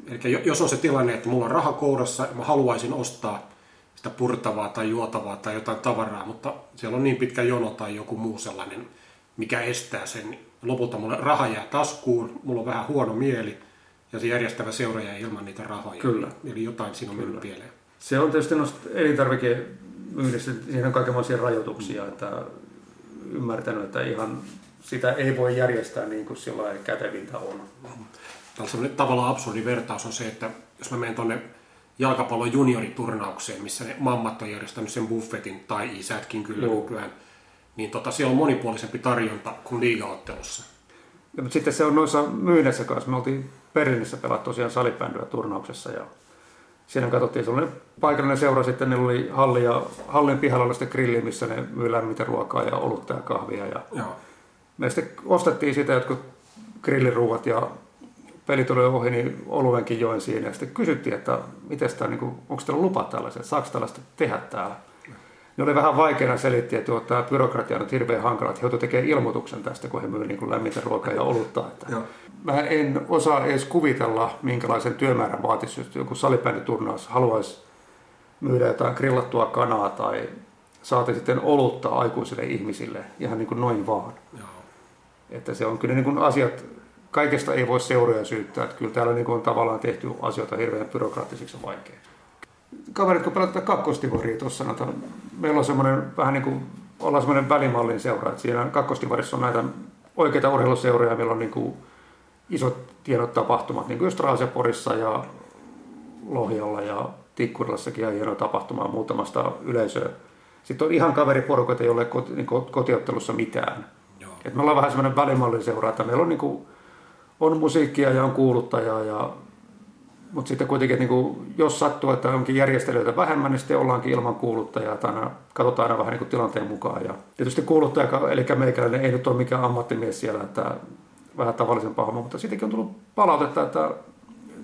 S1: Eli jos on se tilanne, että mulla on raha kourassa ja mä haluaisin ostaa sitä purtavaa tai juotavaa tai jotain tavaraa, mutta siellä on niin pitkä jono tai joku muu sellainen mikä estää sen. Lopulta mulle raha jää taskuun, mulla on vähän huono mieli ja se järjestävä seura jää ilman niitä rahoja. Kyllä. Eli jotain siinä on Kyllä. mennyt pieleen.
S2: Se on tietysti elintarvike myynnissä, siinä on kaikenlaisia rajoituksia, että ymmärtänyt, että ihan sitä ei voi järjestää niin kuin sillä kätevintä on.
S1: Tällainen tavallaan absurdi vertaus on se, että jos mä menen tuonne jalkapallon junioriturnaukseen, missä ne mammat on järjestänyt sen buffetin, tai isätkin kyllä Joo. nykyään, niin tota, siellä on monipuolisempi tarjonta kuin liigaottelussa.
S2: Ja, mutta sitten se on noissa myynnissä kanssa. Me oltiin Berliinissä pelattu tosiaan salibändyä turnauksessa ja siinä katsottiin sellainen paikallinen seura sitten, ne oli halli ja hallin pihalla oli sitten grilli, missä ne myy lämmintä ruokaa ja olutta ja kahvia. Ja Joo. Me sitten ostettiin sitä jotkut grilliruuat ja peli tuli ohi, niin oluenkin joen siinä. Ja sitten kysyttiin, että miten tämä, niin onko teillä lupa tällaiset, saako tällaista tehdä täällä? Ne oli vähän vaikeana selittää, että tämä byrokratia on hirveän hankala, että he joutuivat tekemään ilmoituksen tästä, kun he myyvät niin lämmintä ruokaa ja olutta. Että mä en osaa edes kuvitella, minkälaisen työmäärän vaatisi, jos joku salibänditurnaus haluaisi myydä jotain grillattua kanaa tai saati sitten olutta aikuisille ihmisille ihan niin kuin noin vaan. Joo. Että se on kyllä niin kuin asiat, kaikesta ei voi seuroja syyttää, että kyllä täällä niin kuin on tavallaan tehty asioita hirveän byrokraattisiksi ja vaikeiksi kaverit, kun pelataan kakkostivoria tuossa, no, meillä on semmoinen vähän niin kuin, ollaan semmoinen välimallin seura, että siinä kakkostivarissa on näitä oikeita urheiluseuroja, meillä on niin kuin isot tiedot tapahtumat, niin kuin just Raaseporissa ja Lohjalla ja Tikkurilassakin on hieno tapahtuma muutamasta yleisöä. Sitten on ihan kaveriporukoita, joille ei ole niin kotiottelussa mitään. Joo. Et me ollaan vähän semmoinen välimallin seura, että meillä on, niin kuin, on musiikkia ja on kuuluttajaa ja mutta sitten kuitenkin, että niin jos sattuu, että onkin järjestelyitä vähemmän, niin sitten ollaankin ilman kuuluttajaa. Aina, katsotaan aina vähän niin tilanteen mukaan. Ja tietysti kuuluttaja, eli meikäläinen, ei nyt ole mikään ammattimies siellä, että vähän tavallisen homma, mutta sittenkin on tullut palautetta, että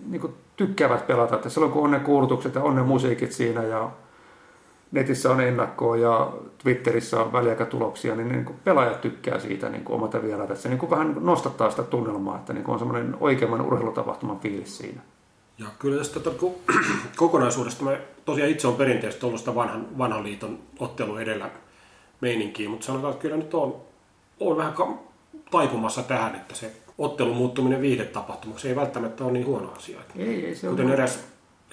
S2: niin kuin tykkäävät pelata. Että silloin kun on ne kuulutukset ja on ne musiikit siinä ja netissä on ennakkoa ja Twitterissä on väliaikatuloksia, niin, niin kuin pelaajat tykkää siitä niin kuin omalta vierailta. Se niin kuin vähän nostattaa sitä tunnelmaa, että niin kuin on semmoinen oikeamman urheilutapahtuman fiilis siinä.
S1: Ja kyllä tästä kokonaisuudesta mä tosiaan itse on perinteisesti ollut sitä vanhan, vanhan liiton ottelu edellä meininkiä, mutta sanotaan, että kyllä nyt on, on vähän taipumassa tähän, että se ottelun muuttuminen viihdetapahtumaksi ei välttämättä ole niin huono asia.
S2: Ei, ei se
S1: Kuten eräs,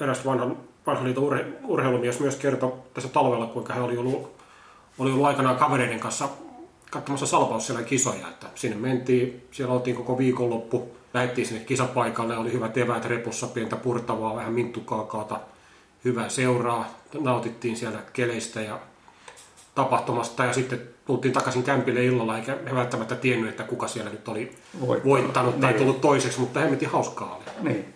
S1: eräs vanhan, vanhan liiton urhe, urheilumies myös kertoi tässä talvella, kuinka hän oli ollut, oli ollut aikanaan kavereiden kanssa katsomassa salpaus siellä kisoja. Että sinne mentiin, siellä oltiin koko viikonloppu, lähdettiin sinne kisapaikalle, oli hyvät eväät repussa, pientä purtavaa, vähän minttukaakaata, hyvää seuraa, nautittiin siellä keleistä ja tapahtumasta ja sitten tultiin takaisin kämpille illalla, eikä he välttämättä tiennyt, että kuka siellä nyt oli voittanut, voittanut tai niin. tullut toiseksi, mutta hemmetin hauskaa oli.
S2: Niin.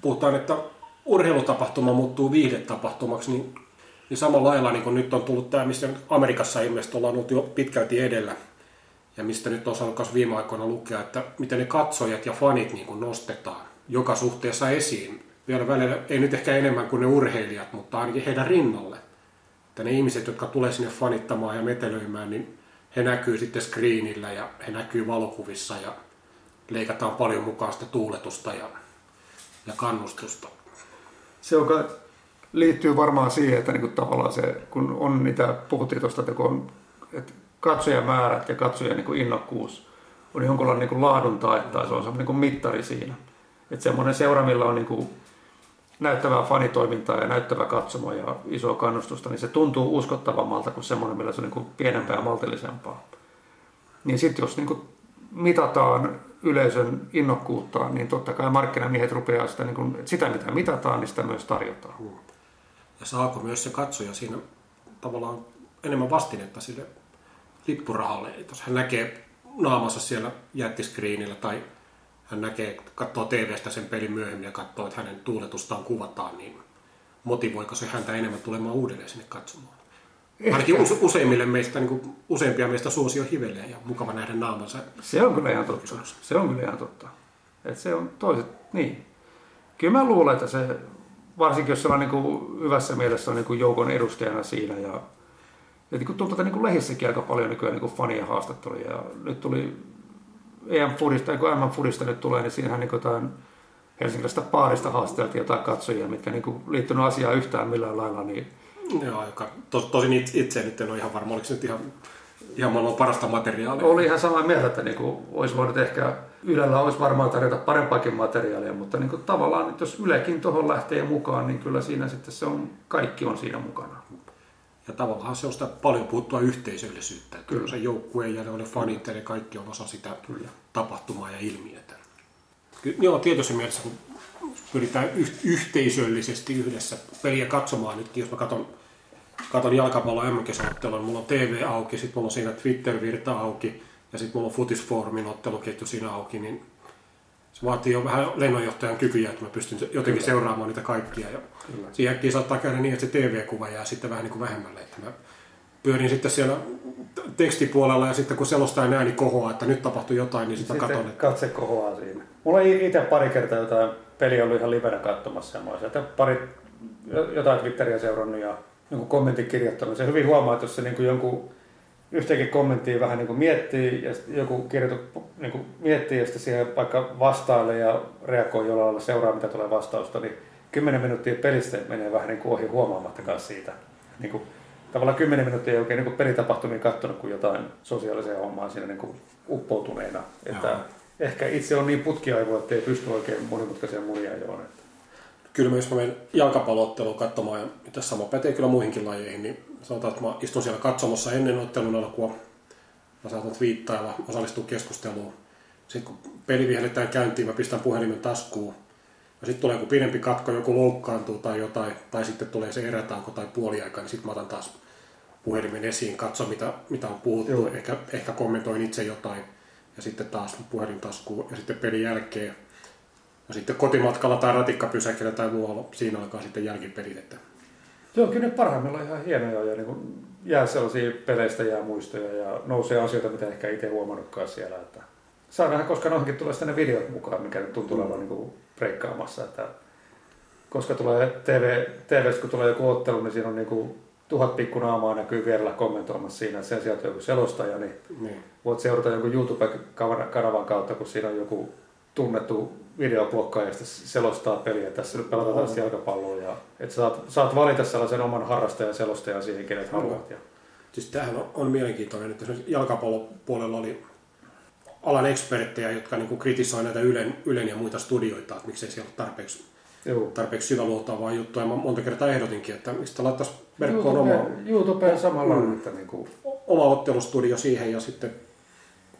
S1: Puhutaan, että urheilutapahtuma muuttuu viihdetapahtumaksi, niin, niin samalla lailla niin kuin nyt on tullut tämä, missä Amerikassa ilmeisesti ollaan ollut jo pitkälti edellä, ja mistä nyt on saanut viime aikoina lukea, että miten ne katsojat ja fanit niin kuin nostetaan joka suhteessa esiin. Vielä välillä, ei nyt ehkä enemmän kuin ne urheilijat, mutta ainakin heidän rinnalle että ne ihmiset, jotka tulee sinne fanittamaan ja metelöimään, niin he näkyy sitten screenillä ja he näkyy valokuvissa ja leikataan paljon mukaan sitä tuuletusta ja, ja kannustusta.
S2: Se on, liittyy varmaan siihen, että niinku tavallaan se, kun on niitä, puhuttiin tuosta, että, kun on, että katsojamäärät ja katsojan niinku innokkuus on jonkunlainen niinku laadun tae tai se on semmoinen niinku mittari siinä. Että semmoinen seura, millä on niinku näyttävää fanitoimintaa ja näyttävää katsomoa ja isoa kannustusta, niin se tuntuu uskottavammalta kuin semmoinen, millä se on niin kuin pienempää ja maltillisempaa. Niin sitten jos niin kuin mitataan yleisön innokkuutta, niin totta kai markkinamiehet rupeaa sitä, niin kuin, että sitä mitä mitataan, niin sitä myös tarjotaan.
S1: Ja saako myös se katsoja siinä tavallaan enemmän vastinetta sille lippurahalle, jos hän näkee naamassa siellä jättiskriinillä tai hän näkee, katsoo TVstä sen pelin myöhemmin ja katsoo, että hänen tuuletustaan kuvataan, niin motivoiko se häntä enemmän tulemaan uudelleen sinne katsomaan? Ehkä. Ainakin useimmille meistä, niin kuin useimpia meistä suosio hivelee ja mukava nähdä naamansa.
S2: Se on kyllä ihan totta. Se on kyllä ihan totta. Että se on toiset, niin. Kyllä mä luulen, että se, varsinkin jos on niin kuin hyvässä mielessä on niin kuin joukon edustajana siinä ja, ja kuin tuntuu, että niin lehissäkin aika paljon nykyään niin fanien haastatteluja. Ja nyt tuli EM-fudista, ja kun MM-fudista nyt tulee, niin siinähän niin jotain helsinkiläistä paarista haasteltiin jotain katsojia, mitkä niin liittynyt asiaan yhtään millään lailla. Niin...
S1: Joo, joka tos, tosin itse nyt en ole ihan varma, oliko se nyt ihan, ihan maailman parasta materiaalia.
S2: Oli ihan samaa mieltä, että niin kuin olisi voinut ehkä Ylellä olisi varmaan tarjota parempaakin materiaalia, mutta niin kuin tavallaan, että jos Ylekin tuohon lähtee mukaan, niin kyllä siinä sitten se on, kaikki on siinä mukana.
S1: Ja tavallaan se on sitä paljon puhuttua yhteisöllisyyttä. Että Kyllä. se joukkue ja ne fanit ja ne kaikki on osa sitä Kyllä. tapahtumaa ja ilmiötä. Joo, tietysti mielessä kun pyritään yhteisöllisesti yhdessä peliä katsomaan nyt, jos mä katson, katson jalkapallon mm niin mulla on TV auki, sitten mulla on siinä Twitter-virta auki ja sitten mulla on Futisfoorumin otteluketju siinä auki, niin se vaatii jo vähän lennonjohtajan kykyjä, että mä pystyn jotenkin Kyllä. seuraamaan niitä kaikkia. Ja Kyllä. siihen saattaa käydä niin, että se TV-kuva jää sitten vähän niin kuin vähemmälle. Että mä pyörin sitten siellä tekstipuolella ja sitten kun selostajan ääni kohoaa, että nyt tapahtui jotain, niin sitä sitten katon.
S2: Että... katse kohoaa siinä. Mulla ei itse pari kertaa jotain peliä ollut ihan livenä katsomassa. Mä sieltä pari jotain Twitteriä seurannut ja jonkun kommentin kirjoittanut. Se hyvin huomaa, että jos se niin kuin jonkun yhtäkin kommenttia vähän niin kuin miettii ja joku kirjoitu niin kuin miettii ja sitten siihen vaikka vastailee ja reagoi jollain lailla seuraa mitä tulee vastausta, niin 10 minuuttia pelistä menee vähän niin kuin ohi huomaamattakaan siitä. Niin kuin, tavallaan 10 minuuttia ei oikein niin kuin pelitapahtumia katsonut kuin jotain sosiaalisia hommaa siinä niin kuin uppoutuneena. Että ehkä itse on niin putkiaivo, että ei pysty oikein monimutkaisia munia joon. Että.
S1: Kyllä myös mä menen jalkapallootteluun katsomaan ja tässä sama pätee kyllä muihinkin lajeihin, niin sanotaan, että mä istun siellä katsomassa ennen ottelun alkua, mä saatan viittailla, osallistua keskusteluun. Sitten kun peli vihelletään käyntiin, mä pistän puhelimen taskuun. Ja sitten tulee joku pidempi katko, joku loukkaantuu tai jotain, tai sitten tulee se erätauko tai puoliaika, niin sitten mä otan taas puhelimen esiin, katso mitä, mitä on puhuttu, ehkä, ehkä kommentoin itse jotain, ja sitten taas puhelin taskuun, ja sitten pelin jälkeen. Ja sitten kotimatkalla tai ratikkapysäkillä tai muualla, siinä alkaa sitten jälkipelit, että
S2: Joo, kyllä ne parhaimmillaan ihan hienoja ja niin kuin jää sellaisia peleistä jää muistoja ja nousee asioita, mitä ehkä itse huomannutkaan siellä. Että saa nähdä, koska noihinkin tulee sitten ne videot mukaan, mikä nyt tuntuu olevan niin kuin breikkaamassa. Että koska tulee TV, TV kun tulee joku ottelu, niin siinä on niin kuin tuhat pikkunaamaa näkyy vierellä kommentoimassa siinä, sen sijaan, että joku selostaja, niin,
S1: Niin.
S2: voit seurata jonkun YouTube-kanavan kautta, kun siinä on joku tunnettu videoblokkaaja, ja sitten selostaa peliä. Tässä nyt pelataan taas jalkapalloa. Ja, että saat, saat valita sellaisen oman harrastajan selostajan siihen, kenet haluat. Ja,
S1: Siis tämähän on, on mielenkiintoinen, että jalkapallopuolella oli alan eksperttejä, jotka niin kritisoi näitä Ylen, Ylen ja muita studioita, että miksei siellä ole tarpeeksi,
S2: Joo.
S1: tarpeeksi syväluotaavaa juttua. Ja mä monta kertaa ehdotinkin, että mistä laittaisi verkkoon oma,
S2: YouTube, YouTube samalla mm. että niin kuin,
S1: oma ottelustudio siihen ja sitten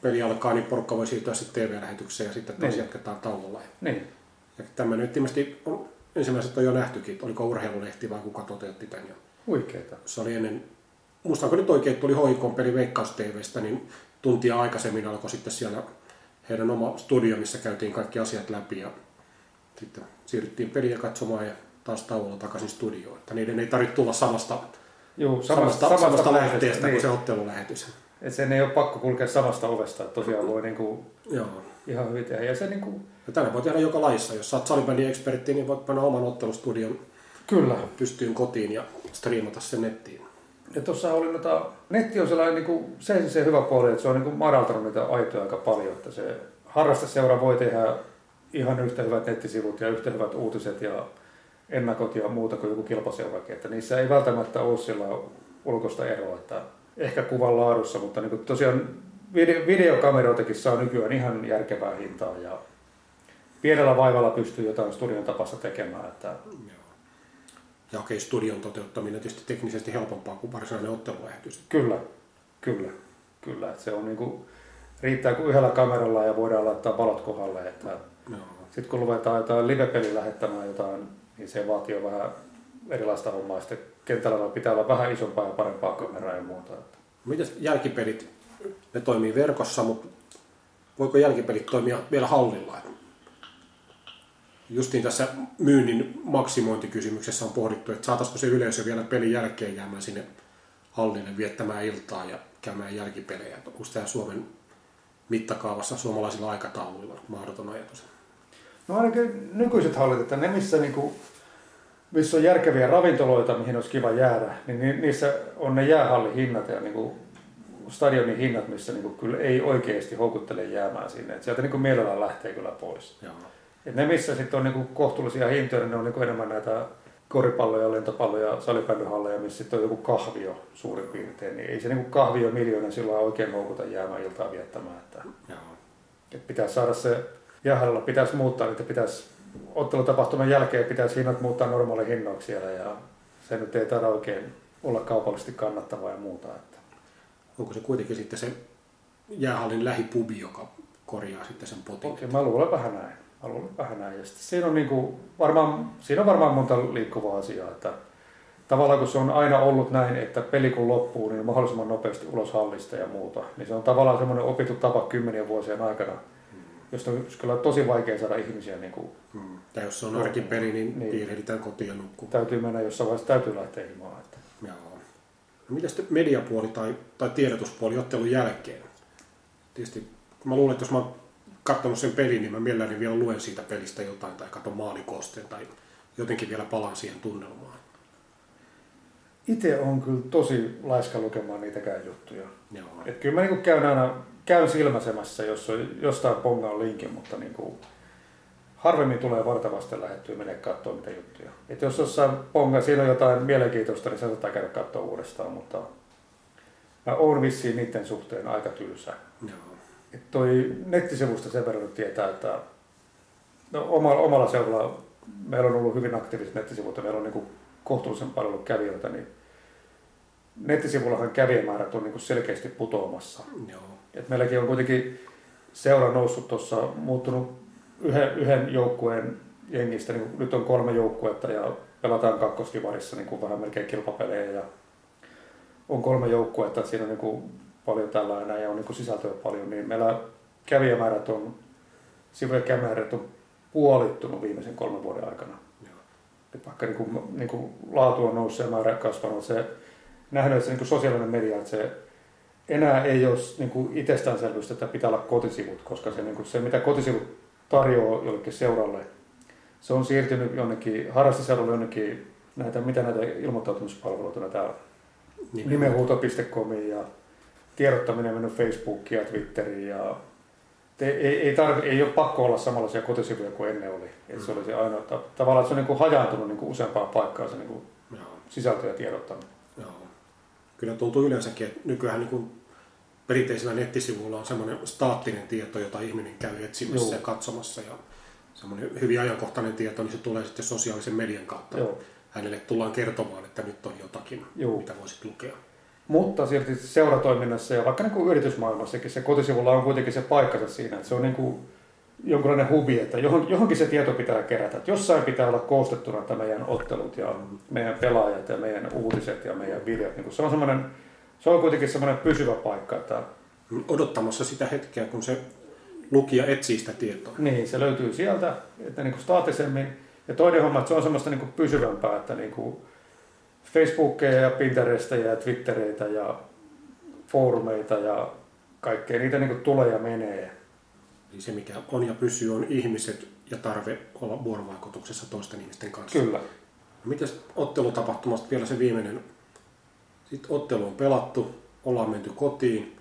S1: peli alkaa, niin porukka voi siirtyä sitten TV-lähetykseen ja sitten taas
S2: Niin.
S1: jatketaan tauolla.
S2: niin,
S1: Ja tämmöinen nyt ilmeisesti on, ensimmäiset on jo nähtykin, että oliko urheilulehti vai kuka toteutti tämän.
S2: Huikeeta.
S1: se oli ennen, muistaako nyt oikein, että tuli hoikon peli Veikkaus TVstä, niin tuntia aikaisemmin alkoi sitten siellä heidän oma studio, missä käytiin kaikki asiat läpi ja sitten siirryttiin peliä katsomaan ja taas tauolla takaisin studioon. Että niiden ei tarvitse tulla samasta,
S2: Joo,
S1: samasta, samasta, samasta lähteestä
S2: niin.
S1: kuin se ottelulähetys.
S2: Et sen ei ole pakko kulkea samasta ovesta, että tosiaan voi niin kuin,
S1: Joo.
S2: ihan hyvin tehdä. Ja se niin kuin,
S1: Ja tänne voi tehdä joka laissa. Jos oot salibändin ekspertti, niin voit panna oman ottelustudion
S2: kyllä.
S1: pystyyn kotiin ja striimata sen nettiin.
S2: Ja tuossa oli noita, netti on sellainen, niin kuin, se, se hyvä puoli, että se on niin kuin madaltanut niitä aitoja aika paljon, että se harrasteseura voi tehdä ihan yhtä hyvät nettisivut ja yhtä hyvät uutiset ja ennakot ja muuta kuin joku kilpaseurakin, että niissä ei välttämättä ole sillä ulkoista eroa, että ehkä kuvan laadussa, mutta niin kuin tosiaan video, videokameroitakin saa nykyään ihan järkevää hintaa ja pienellä vaivalla pystyy jotain studion tapassa tekemään, että
S1: Joo. Ja okei, studion toteuttaminen on tietysti teknisesti helpompaa kuin varsinainen ottelulähetys.
S2: Kyllä, kyllä, kyllä. Että se on niin kuin, riittää kuin yhdellä kameralla ja voidaan laittaa valot kohdalle. Että
S1: Joo.
S2: sitten kun ruvetaan jotain live-peli lähettämään jotain, niin se vaatii jo vähän erilaista hommaa. Sitten kentällä pitää olla vähän isompaa ja parempaa kameraa ja muuta. Että
S1: Mitäs jälkipelit, ne toimii verkossa, mutta voiko jälkipelit toimia vielä hallilla? Justiin tässä myynnin maksimointikysymyksessä on pohdittu, että saataisiko se yleisö vielä pelin jälkeen jäämään sinne hallille viettämään iltaa ja käymään jälkipelejä. Onko tämä Suomen mittakaavassa suomalaisilla aikatauluilla mahdoton ajatus?
S2: No ainakin nykyiset hallit, että ne missä, niinku, missä on järkeviä ravintoloita, mihin olisi kiva jäädä, niin ni- niissä on ne jäähallihinnat ja niinku, stadionin hinnat, missä niinku, kyllä ei oikeasti houkuttele jäämään sinne. Et sieltä niinku mielellään lähtee kyllä pois.
S1: Joo.
S2: Et ne missä sitten on niinku kohtuullisia hintoja, niin ne on niinku enemmän näitä koripalloja, lentopalloja, salibändyhalleja, missä sitten on joku kahvio suurin piirtein. Niin ei se niinku kahvio miljoona sillä oikein houkuta jäämään iltaa viettämään. Että
S1: Joo.
S2: että pitäisi saada se jäähallilla, pitäisi muuttaa niitä, pitäisi ottelutapahtuman jälkeen pitäisi hinnat muuttaa normaali hinnoiksi siellä ja se nyt ei taida oikein olla kaupallisesti kannattavaa ja muuta. Että.
S1: Onko se kuitenkin sitten se jäähallin lähipubi, joka korjaa sitten sen potin?
S2: Okei, mä luulen vähän näin. Mä luulen vähän näin. Ja siinä, on niinku varmaan, siinä on varmaan monta liikkuvaa asiaa. Että tavallaan kun se on aina ollut näin, että peli kun loppuu, niin mahdollisimman nopeasti ulos hallista ja muuta. Niin se on tavallaan semmoinen opittu tapa kymmenien vuosien aikana, josta on kyllä tosi vaikea saada ihmisiä niin kuin
S1: Hmm. Ja jos se on arkipeli, niin,
S2: Niin.
S1: piirehditään kotiin ja nukkuu.
S2: täytyy mennä jossain vaiheessa, täytyy lähteä himaan. Että.
S1: Joo. No mitäs sitten mediapuoli tai, tai tiedotuspuoli ottelun jälkeen? Tietysti mä luulen, että jos mä oon katsonut sen pelin, niin mä mielelläni vielä luen siitä pelistä jotain tai katson maalikosteen tai jotenkin vielä palaan siihen tunnelmaan.
S2: Itse on kyllä tosi laiska lukemaan niitäkään juttuja.
S1: Joo.
S2: Et kyllä mä niin käyn aina käyn silmäsemässä, jos on jostain pongaan linkin, mutta niin kuin, harvemmin tulee vartavasti lähettyä menee katsoa mitä juttuja. Et jos jossain ponga, siinä on jotain mielenkiintoista, niin saattaa käydä katsoa uudestaan, mutta mä oon vissiin niiden suhteen aika tylsä.
S1: Joo.
S2: Et toi nettisivusta sen verran tietää, että no, omalla, omalla seuralla meillä on ollut hyvin aktiiviset nettisivut ja meillä on niin kuin kohtuullisen paljon ollut kävijöitä, niin nettisivullahan kävijämäärät on niin selkeästi putoamassa.
S1: Joo.
S2: Et meilläkin on kuitenkin seura noussut tuossa, muuttunut yhden, yhden joukkueen jengistä, niin nyt on kolme joukkuetta ja pelataan kakkoskivarissa niin kuin vähän melkein kilpapelejä ja on kolme joukkuetta, että siinä on niin kuin paljon tällainen ja on niin kuin sisältöä paljon, niin meillä kävijämäärät on, sivujen kävijämäärät on puolittunut viimeisen kolmen vuoden aikana.
S1: Joo.
S2: Et vaikka niin kuin, niin kuin laatu on noussut ja määrä kasvanut, se nähnyt, että se niin kuin sosiaalinen media, että se enää ei ole niin kuin itsestäänselvyys, että pitää olla kotisivut, koska se, niin kuin, se mitä kotisivut tarjoaa jollekin seuralle, se on siirtynyt jonnekin harrasteseudulle jonnekin näitä, mitä näitä ilmoittautumispalveluita, näitä nimenhuuto.comiin ja tiedottaminen mennyt Facebookiin ja Twitteriin ja ei, ei, ei, tarvi, ei ole pakko olla samanlaisia kotisivuja kuin ennen oli. Et se mm. oli se ainoa, tavallaan se on niin kuin hajaantunut niin kuin useampaan paikkaan se niin kuin sisältö ja tiedottaminen.
S1: Kyllä tuntuu yleensäkin, että nykyään niin kuin perinteisellä nettisivuilla on semmoinen staattinen tieto, jota ihminen käy etsimässä Joo. ja katsomassa. Ja semmoinen hyvin ajankohtainen tieto, niin se tulee sitten sosiaalisen median kautta. Joo. Hänelle tullaan kertomaan, että nyt on jotakin, Joo. mitä voisit lukea.
S2: Mutta silti seuratoiminnassa ja vaikka niin kuin yritysmaailmassakin se kotisivulla on kuitenkin se paikkansa siinä, että se on niin kuin jonkunlainen hubi, että johonkin se tieto pitää kerätä. Että jossain pitää olla koostettuna että meidän ottelut ja meidän pelaajat ja meidän uutiset ja meidän videot. Niin se on semmoinen, se on kuitenkin semmoinen pysyvä paikka. Että...
S1: Odottamassa sitä hetkeä, kun se lukija etsii sitä tietoa.
S2: Niin, se löytyy sieltä, että niin kuin staattisemmin. Ja toinen homma, että se on semmoista niin kuin pysyvämpää, että niin kuin Facebookia ja Pinterestejä ja Twittereitä ja foorumeita ja kaikkea. Niitä niin kuin tulee ja menee.
S1: Eli se, mikä on ja pysyy, on ihmiset ja tarve olla vuorovaikutuksessa toisten ihmisten kanssa.
S2: Kyllä.
S1: No, Miten ottelutapahtumasta vielä se viimeinen? Sitten ottelu on pelattu, ollaan menty kotiin,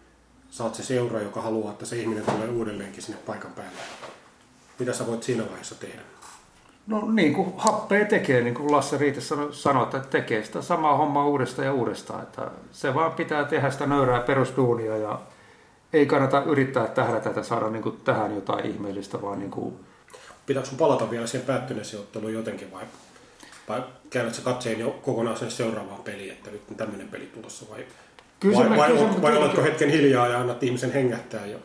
S1: saat se seura, joka haluaa, että se ihminen tulee uudelleenkin sinne paikan päälle. Mitä sä voit siinä vaiheessa tehdä?
S2: No niin kuin happea tekee, niin kuin Lasse Riite sanoi, että tekee sitä samaa hommaa uudestaan ja uudestaan. Että se vaan pitää tehdä sitä nöyrää perusduunia ja ei kannata yrittää tähdätä, että saada niin kuin tähän jotain ihmeellistä, vaan niin kuin...
S1: Pitääkö sun palata vielä siihen päättyneeseen otteluun jotenkin vai, vai käydät sä katseen jo kokonaan sen seuraavaan peliin, että nyt on tämmöinen peli tulossa vai, kyllä vai, me, vai, kyllä vai oletko hetken hiljaa ja annat ihmisen hengähtää jo?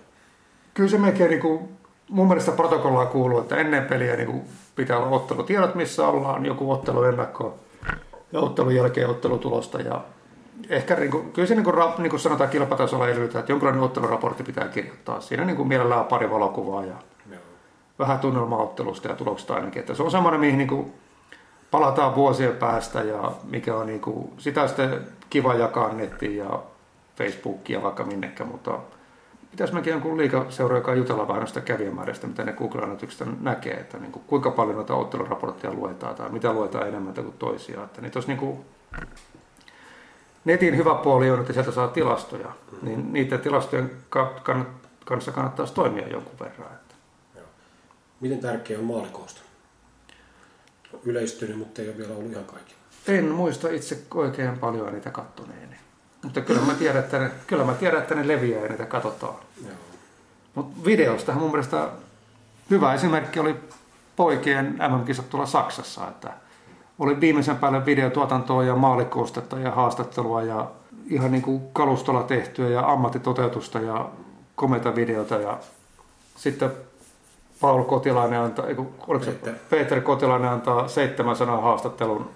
S2: Kyllä se melkein niin kuin, mun mielestä protokollaa kuuluu, että ennen peliä niin kuin pitää olla ottelutiedot, missä ollaan, joku ottelu ennakko ja ottelun jälkeen ottelutulosta ja ehkä niin kuin, kyllä se niin kuin, niin kuin sanotaan kilpatasolla edellytetään, että jonkinlainen otteluraportti pitää kirjoittaa. Siinä niin kuin mielellään pari valokuvaa ja no. vähän tunnelmaa ottelusta ja tuloksesta ainakin. Että se on semmoinen, mihin niin kuin, palataan vuosien päästä ja mikä on niin kuin, sitä sitten kiva jakaa nettiin ja Facebookia vaikka minnekään, mutta pitäisi mekin jonkun liikaseuraa jutella vähän noista kävijämäärästä, mitä ne Google-analyticsista näkee, että niin kuin, kuinka paljon noita otteluraportteja luetaan tai mitä luetaan enemmän kuin toisia. Että niitä olisi niin kuin, netin hyvä puoli on, että sieltä saa tilastoja, mm-hmm. niin niiden tilastojen kanssa kannattaisi toimia jonkun verran. Että.
S1: Miten tärkeä on maalikoosta? Yleistynyt, mutta ei ole vielä ollut ihan kaikki.
S2: En muista itse oikein paljon niitä kattoneeni. Mutta kyllä mä tiedän, että ne, kyllä mä tiedän, että ne leviää ja niitä katsotaan. Mutta videostahan mun mielestä hyvä esimerkki oli poikien MM-kisat tuolla Saksassa, että oli viimeisen päälle videotuotantoa ja maalikoostetta ja haastattelua ja ihan niin kuin kalustolla tehtyä ja ammattitoteutusta ja komeita videota ja sitten Paul Kotilainen antaa, oliko se Peter Kotilainen antaa seitsemän sanaa haastattelun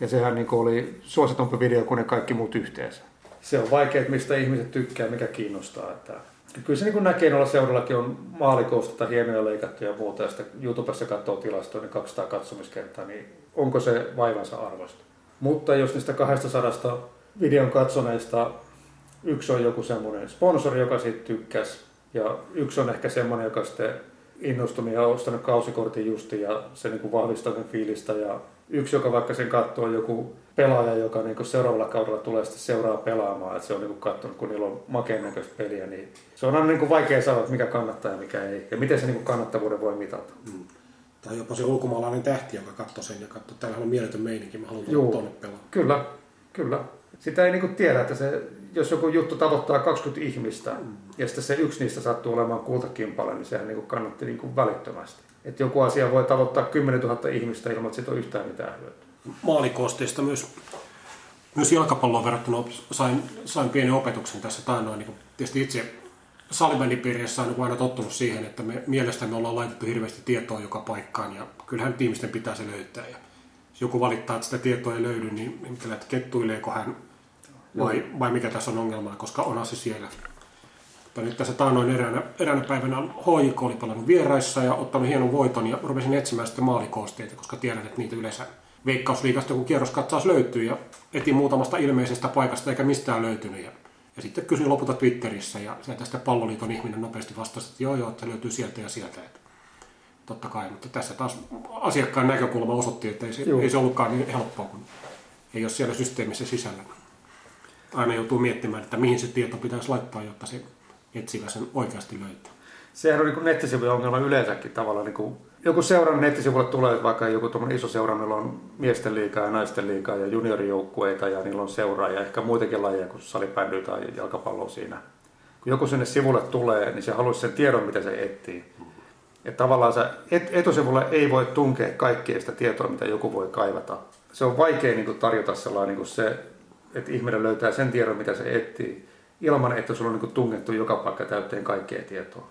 S2: ja sehän niin oli suositumpi video kuin ne kaikki muut yhteensä. Se on vaikea, mistä ihmiset tykkää, mikä kiinnostaa. Että kyllä se niin näkee noilla seurallakin on maalikousta hienoja leikattuja ja muuta, ja sitten YouTubessa katsoo tilastoa, niin 200 katsomiskertaa, niin onko se vaivansa arvosta? Mutta jos niistä 200 videon katsoneista yksi on joku semmoinen sponsori, joka siitä tykkäsi, ja yksi on ehkä semmoinen, joka sitten innostunut ja ostanut kausikortin justi ja se niin vahvistaa sen fiilistä ja yksi, joka vaikka sen katsoo, joku pelaaja, joka niin seuraavalla kaudella tulee sitten seuraa pelaamaan, että se on niin katsonut, kun niillä on makeen näköistä peliä, niin se on aina niin vaikea sanoa, että mikä kannattaa ja mikä ei, ja miten se niin kannattavuuden voi mitata. Mm.
S1: Tai jopa se ulkomaalainen tähti, joka katsoo sen ja katsoo, että on mieletön meininki, mä haluan tulla tuonne pelaamaan.
S2: Kyllä, kyllä. Sitä ei niin tiedä, että se, jos joku juttu tavoittaa 20 ihmistä mm. ja sitten se yksi niistä sattuu olemaan kultakimpale, niin sehän niin kannatti niin välittömästi. Että joku asia voi tavoittaa 10 000 ihmistä ilman, että siitä on yhtään mitään hyötyä.
S1: Maalikosteista myös, myös jalkapalloon verrattuna sain, sain pienen opetuksen tässä taannoin. Niin tietysti itse salibändipiirissä on niin aina tottunut siihen, että me mielestämme ollaan laitettu hirveästi tietoa joka paikkaan ja kyllähän ihmisten pitää se löytää. Ja jos joku valittaa, että sitä tietoa ei löydy, niin että kettuileeko hän vai, vai mikä tässä on ongelma, koska onhan se siellä. Mutta nyt tässä taannoin eräänä, eräänä päivänä HJK oli pelannut vieraissa ja ottanut hienon voiton ja rupesin etsimään sitten maalikoosteita, koska tiedän, että niitä yleensä veikkausliikasta kun kierroskatsaus löytyy ja etin muutamasta ilmeisestä paikasta eikä mistään löytynyt. Ja, ja sitten kysyin lopulta Twitterissä ja sieltä sitten palloliiton ihminen nopeasti vastasi, että joo joo, että löytyy sieltä ja sieltä. Että totta kai, mutta tässä taas asiakkaan näkökulma osoitti, että ei se, ei se ollutkaan niin helppoa, kun ei ole siellä systeemissä sisällä. aina joutuu miettimään, että mihin se tieto pitäisi laittaa, jotta se etsivä sen oikeasti löytää.
S2: Sehän on niin nettisivujen ongelma yleensäkin tavallaan. Niin kuin, joku seuran nettisivulle tulee vaikka joku iso seura, millä on miesten liikaa ja naisten liikaa ja juniorijoukkueita ja niillä on seuraa ja ehkä muitakin lajeja kuin salibändy tai jalkapallo siinä. Kun joku sinne sivulle tulee, niin se haluaisi sen tiedon, mitä se etsii. Että tavallaan se et, etusivulle ei voi tunkea kaikkea sitä tietoa, mitä joku voi kaivata. Se on vaikea niin kuin, tarjota sellainen niin se, että ihminen löytää sen tiedon, mitä se etsii, ilman että sulla on niin kuin, tungettu joka paikka täyteen kaikkea tietoa.